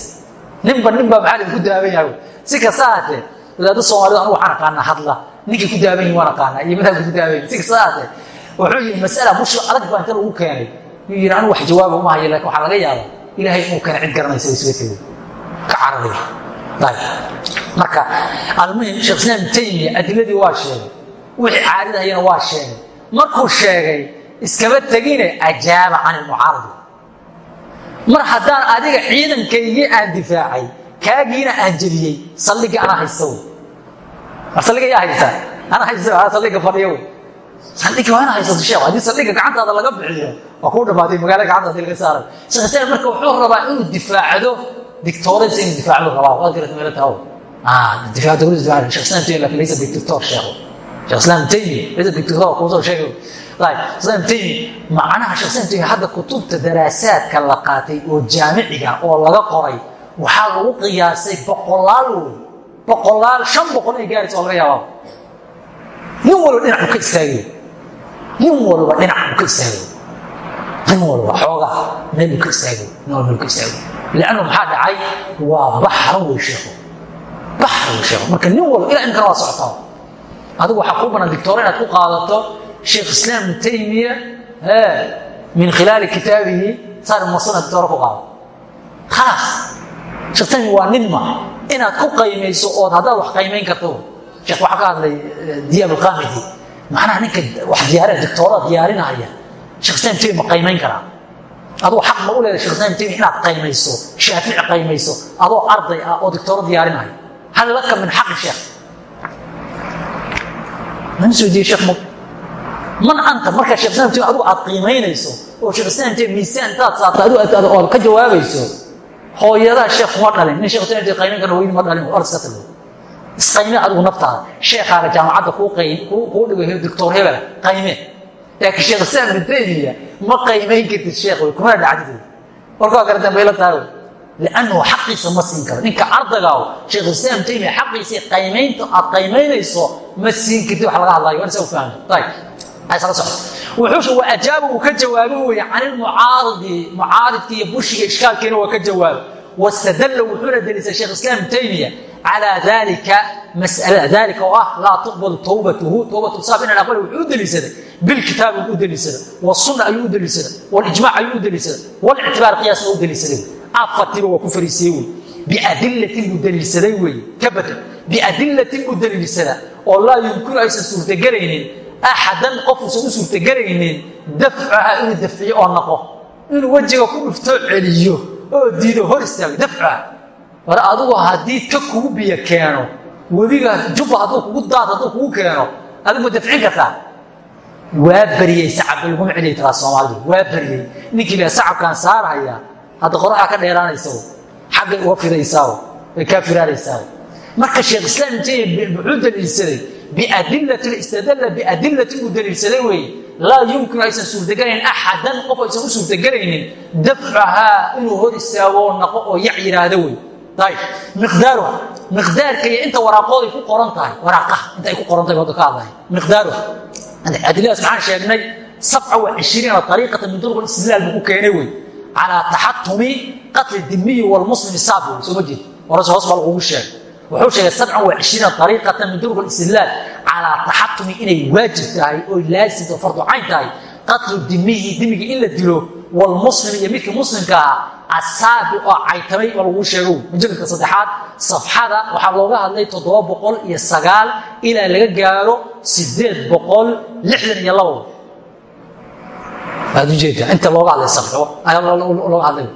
ninba ninba maxaa ku daaban yahay? Si kasta ahatee wadaadda soomaalida anu waxaan aqaanaa hadla. Ninkay ku daaban yihiin waan aqaanaa iyo madhabka ku daaban yihiin si kasta ahatee wuxuu yihi masala mushkil adag baa inta lagu keenay. Yuu yihi anu wax jawaaba uma hayo laakiin waxaa laga yaaba ilaahay inuu keena cid garanaysa way isaga tegay. Ka cararay ayb marka almuhim sheekh islaam taymiya adiladii waa sheegay. Wixii caaridahayana waa sheegay. Markuu sheegay iskama tegine ajaaba can ilmucaaradi. Mar haddaan adiga ciidankaygii aan difaacay kaagiina aan jeliyey saldhigii anaa haysta wy war saldhiga yaa haysta. Anaa haysta saldhiga fadhiyo wy saldhigi waa ina haysato sheekh. Haddii saldhiga gacantaada laga bixiyo waa kuu dhamaatay magaala gacantaada laga saaray sheekh islaan marka wuxuu rabaa inuu difaacdo dictooradiisa inuu difaacdo rabaa. Waad garata meelo taho difaac dowladda difaac sheekh islaan taymiya laakiin laysa dictator sheekh. Sheekh islaan taymiya laysa dictator kuusoo sheegay. taymi macnaha taymi hadda kutubta daraasaadka la qaatay oo jaamiciga oo laga qoray waxaa lagu qiyaasay boqolaal wey boqolaal shan boqol ay gaaraysa laga yaabaa nin walba dhinac ka istaagay. Nin walba dhinac u ka istaagay. Nin walba xoogaa meel u ka istaagay nin walba meel u ka istaagay. Liannu maxaa dhacay? Waa baxran wey sheekhu. Baxran wey sheekhu. Marka nin walba ilaa imkana waa socotaa adigu waxaa kuu banaan dictoora inaad ku qaadato sheekh islaam taymiya min khilaali kitaabihi saar masuna dictoora ku qaado. Khalaas sheekh taymiya waa nin ma inaad ku qaymayso ood haddaad wax qaymayn karto sheekh waxaa ka hadlay diyaab alqaamidi macnaha ninka wax diyaarina dictoora diyaarinaya sheekh islam taymiya ma qaymayn karaa. Aduu xaq ma u leedahay shekh islam taymiya inaad qaymayso shaafici qaymayso adoo arday ah oo dictooro diyaarinaya. Hal laka min xaqi sheekh mana soo diiye sheekh mug man anta markaa shekh islam adigu aad qiimaynayso oo sheekh islam taymiya miisaan intaad saarto adigu ood ka jawaabayso hooyadaa sheekh kuma dhalin nin shekh islam taymiya qaymayn karna weyni ma dhalin or iska tago isqayme adigu naftaada. Sheekaaga jaamacadda kuu kuu dhigo doctor hebel qayme. Laakiin sheekh islam ibn taymiya ma qaymayn kartid sheekh wey kumana dhacdid. Warkaa kale dambayla tahay. Liannahu xaqiisa ma siin karo. Ninka ardagaaw sheekh islaam taymiya xaqiisa qaymaynta aad qaymaynayso ma siin kartid wax laga hadlayo waa isa fahmi. Ayib isla ajaaba uu ka jawaabo weeye can ilmucaaridi mucaaridka iyo bushiga ishkaalkiina waa ka jawaabo wastadalla wuxuuna delisay sheekh islaam ibn taymiya calaa dalika mas'alada dalika oo ah laa tuqbalu towbatuhu towbatu saab inaan aqbali wuxuu u deliishaday bilkitaabi u deliishaday wasunna ayuu u deliishaday walijmac ayuu u deliishaday walictibaar qiyaasna u deliishaday afatiba waa ku fariisiyey wey biadillatin buu deliishaday weeye ka badel biadillatin buu deliishada oo laa yumkinu aysan suurtagelaynin axadan qofuusan u suurtagelaynin dafcaha inuu dafciyo oo naqo inuu wejiga ku dhufto celiyo oo diido hor istaago dafcaha war adigu haddii ka kugu biyo keeno webiga jubba hadduu kugu daad hadduu kugu keeno adigu dafcin kartaa waa bariyey sacabka laguma celiya taraa soomaalidu waa bariyey ninkii la sacabkaan saarhaya hadda qoraxda ka dheeraanaysa xaggay uga fidaysaa way kaa firaaraysaa marka sheekh islaam taymiya muxuu daliilsaday biadillatin istadalla biadillatin uu daliilsaday weeye laa yumkinu aysan suurtagelayn axadan qof aysan u suurtagelaynin dafcahaa inuu hor istaago oo naqo oo yac yidhaahdo wey ayib miqdaaruha miqdaarka iyo inta waraaqooday ku qoran tahay waraaqaha inta ay ku qoran tahay wadda ka hadlaya miqdaaruha adiladaas maxaan sheegnay sabca wa cishiriina ariiqata min duruq istidlaal buu ku keenay wey calaa taxatumi qatli dimiyi walmuslimi saabi soo ma jeed horas hoos baa lagugu sheegay wuxuu sheegay sabcan wa cishiriina ariiqatan min duruq istidlaal calaa taxatumi inay waajib tahay oy laasimta fardu cayn tahay qatlu dimihi dimigii in la dilo walmuslim iyo midkii muslimka ahaa asaabi oo caytamay oo laguu sheego. Mujaladka saddexaad safxada waxaa looga hadlay toddoba boqol iyo sagaal ilaa laga gaaro sideed boqol lixdan iyo labo waad u jeedaa inta looga hadlay safxo looga hadlay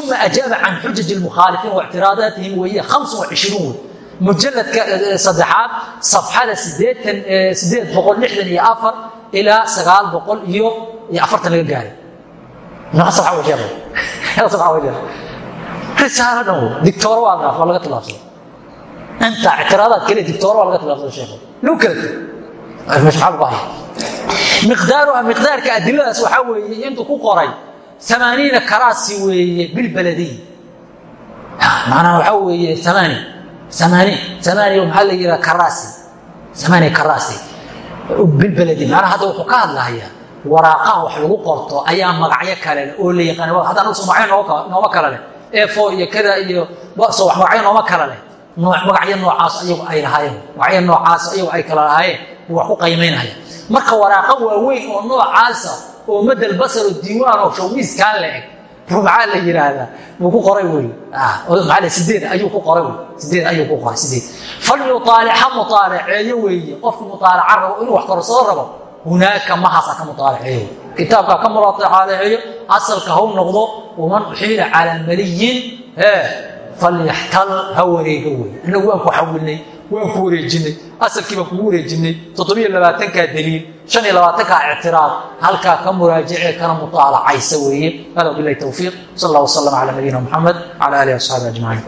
uma ajaaba can xujaji lmukhaalifiin waictiraadaatihim weeye hamsa wa cishruun wey mujaladka saddexaad safxada sideetan sideed boqol lixdan iyo afar ilaa sagaal boqol iyo afartan laga gaaray risaalo dhan wey dictooro waa dhaaf waa laga tilaabsada inta ictiraadaad kale dictooro waa laga tilaabsada sheekhu luu kala maxaa lagu haya miqdaaruha miqdaarka adiladaas waxaa weeye intuu ku qoray amaaniina karaasi weeye bilbaladiy macnaha waxaa weeye amaani amaani amaani maxaa la yidhaha karaasi amaani karaasi. Bilbaladi macnaha hadda wuxuu ka hadlahayaa waraaqaha wax lagu qorto ayaa magacyo kale leh oo la yaqaan haddaan uso magacyo nooma kale leh efo iyo kada iyo so wax magacyo nooma kale leh magacyo noocaas ayagu ay lahaayeen magacyo noocaas ayagu ay kala lahaayeen buu wax ku qaymaynaya marka waraaqa waaweyn oo noocaasa oo madal basar oo diiwaan oo shawmiiskaan la eg rubcaa la yidhaahdaa buu ku qoray wey maaa sideed ayuu ku qoray wey sideed ayuu ku qoray. Sideed falyuaalixa muaalaceeyo weeye qofki muaalaca rabo inuu wax korsado rabo hunaaka mahaasa ka muaalaceeyo kitaabka ka muraalaceeyo asalka haw noqdo waman uxiila calaa maliyin falyaxtal ha wareego wey inagu waan ku xawilnay waan ku wareejinay asalkii baan kugu wareejinay toddobiyo labaatankaa daliil shan iyo labaatankaa ictiraad halkaa ka muraajacee kana mutaalacaysa weeye. Hada bilahi towfiiq sal allah wasalam cala nabiyina muxamed wcala alihi asxaabi ajmaciin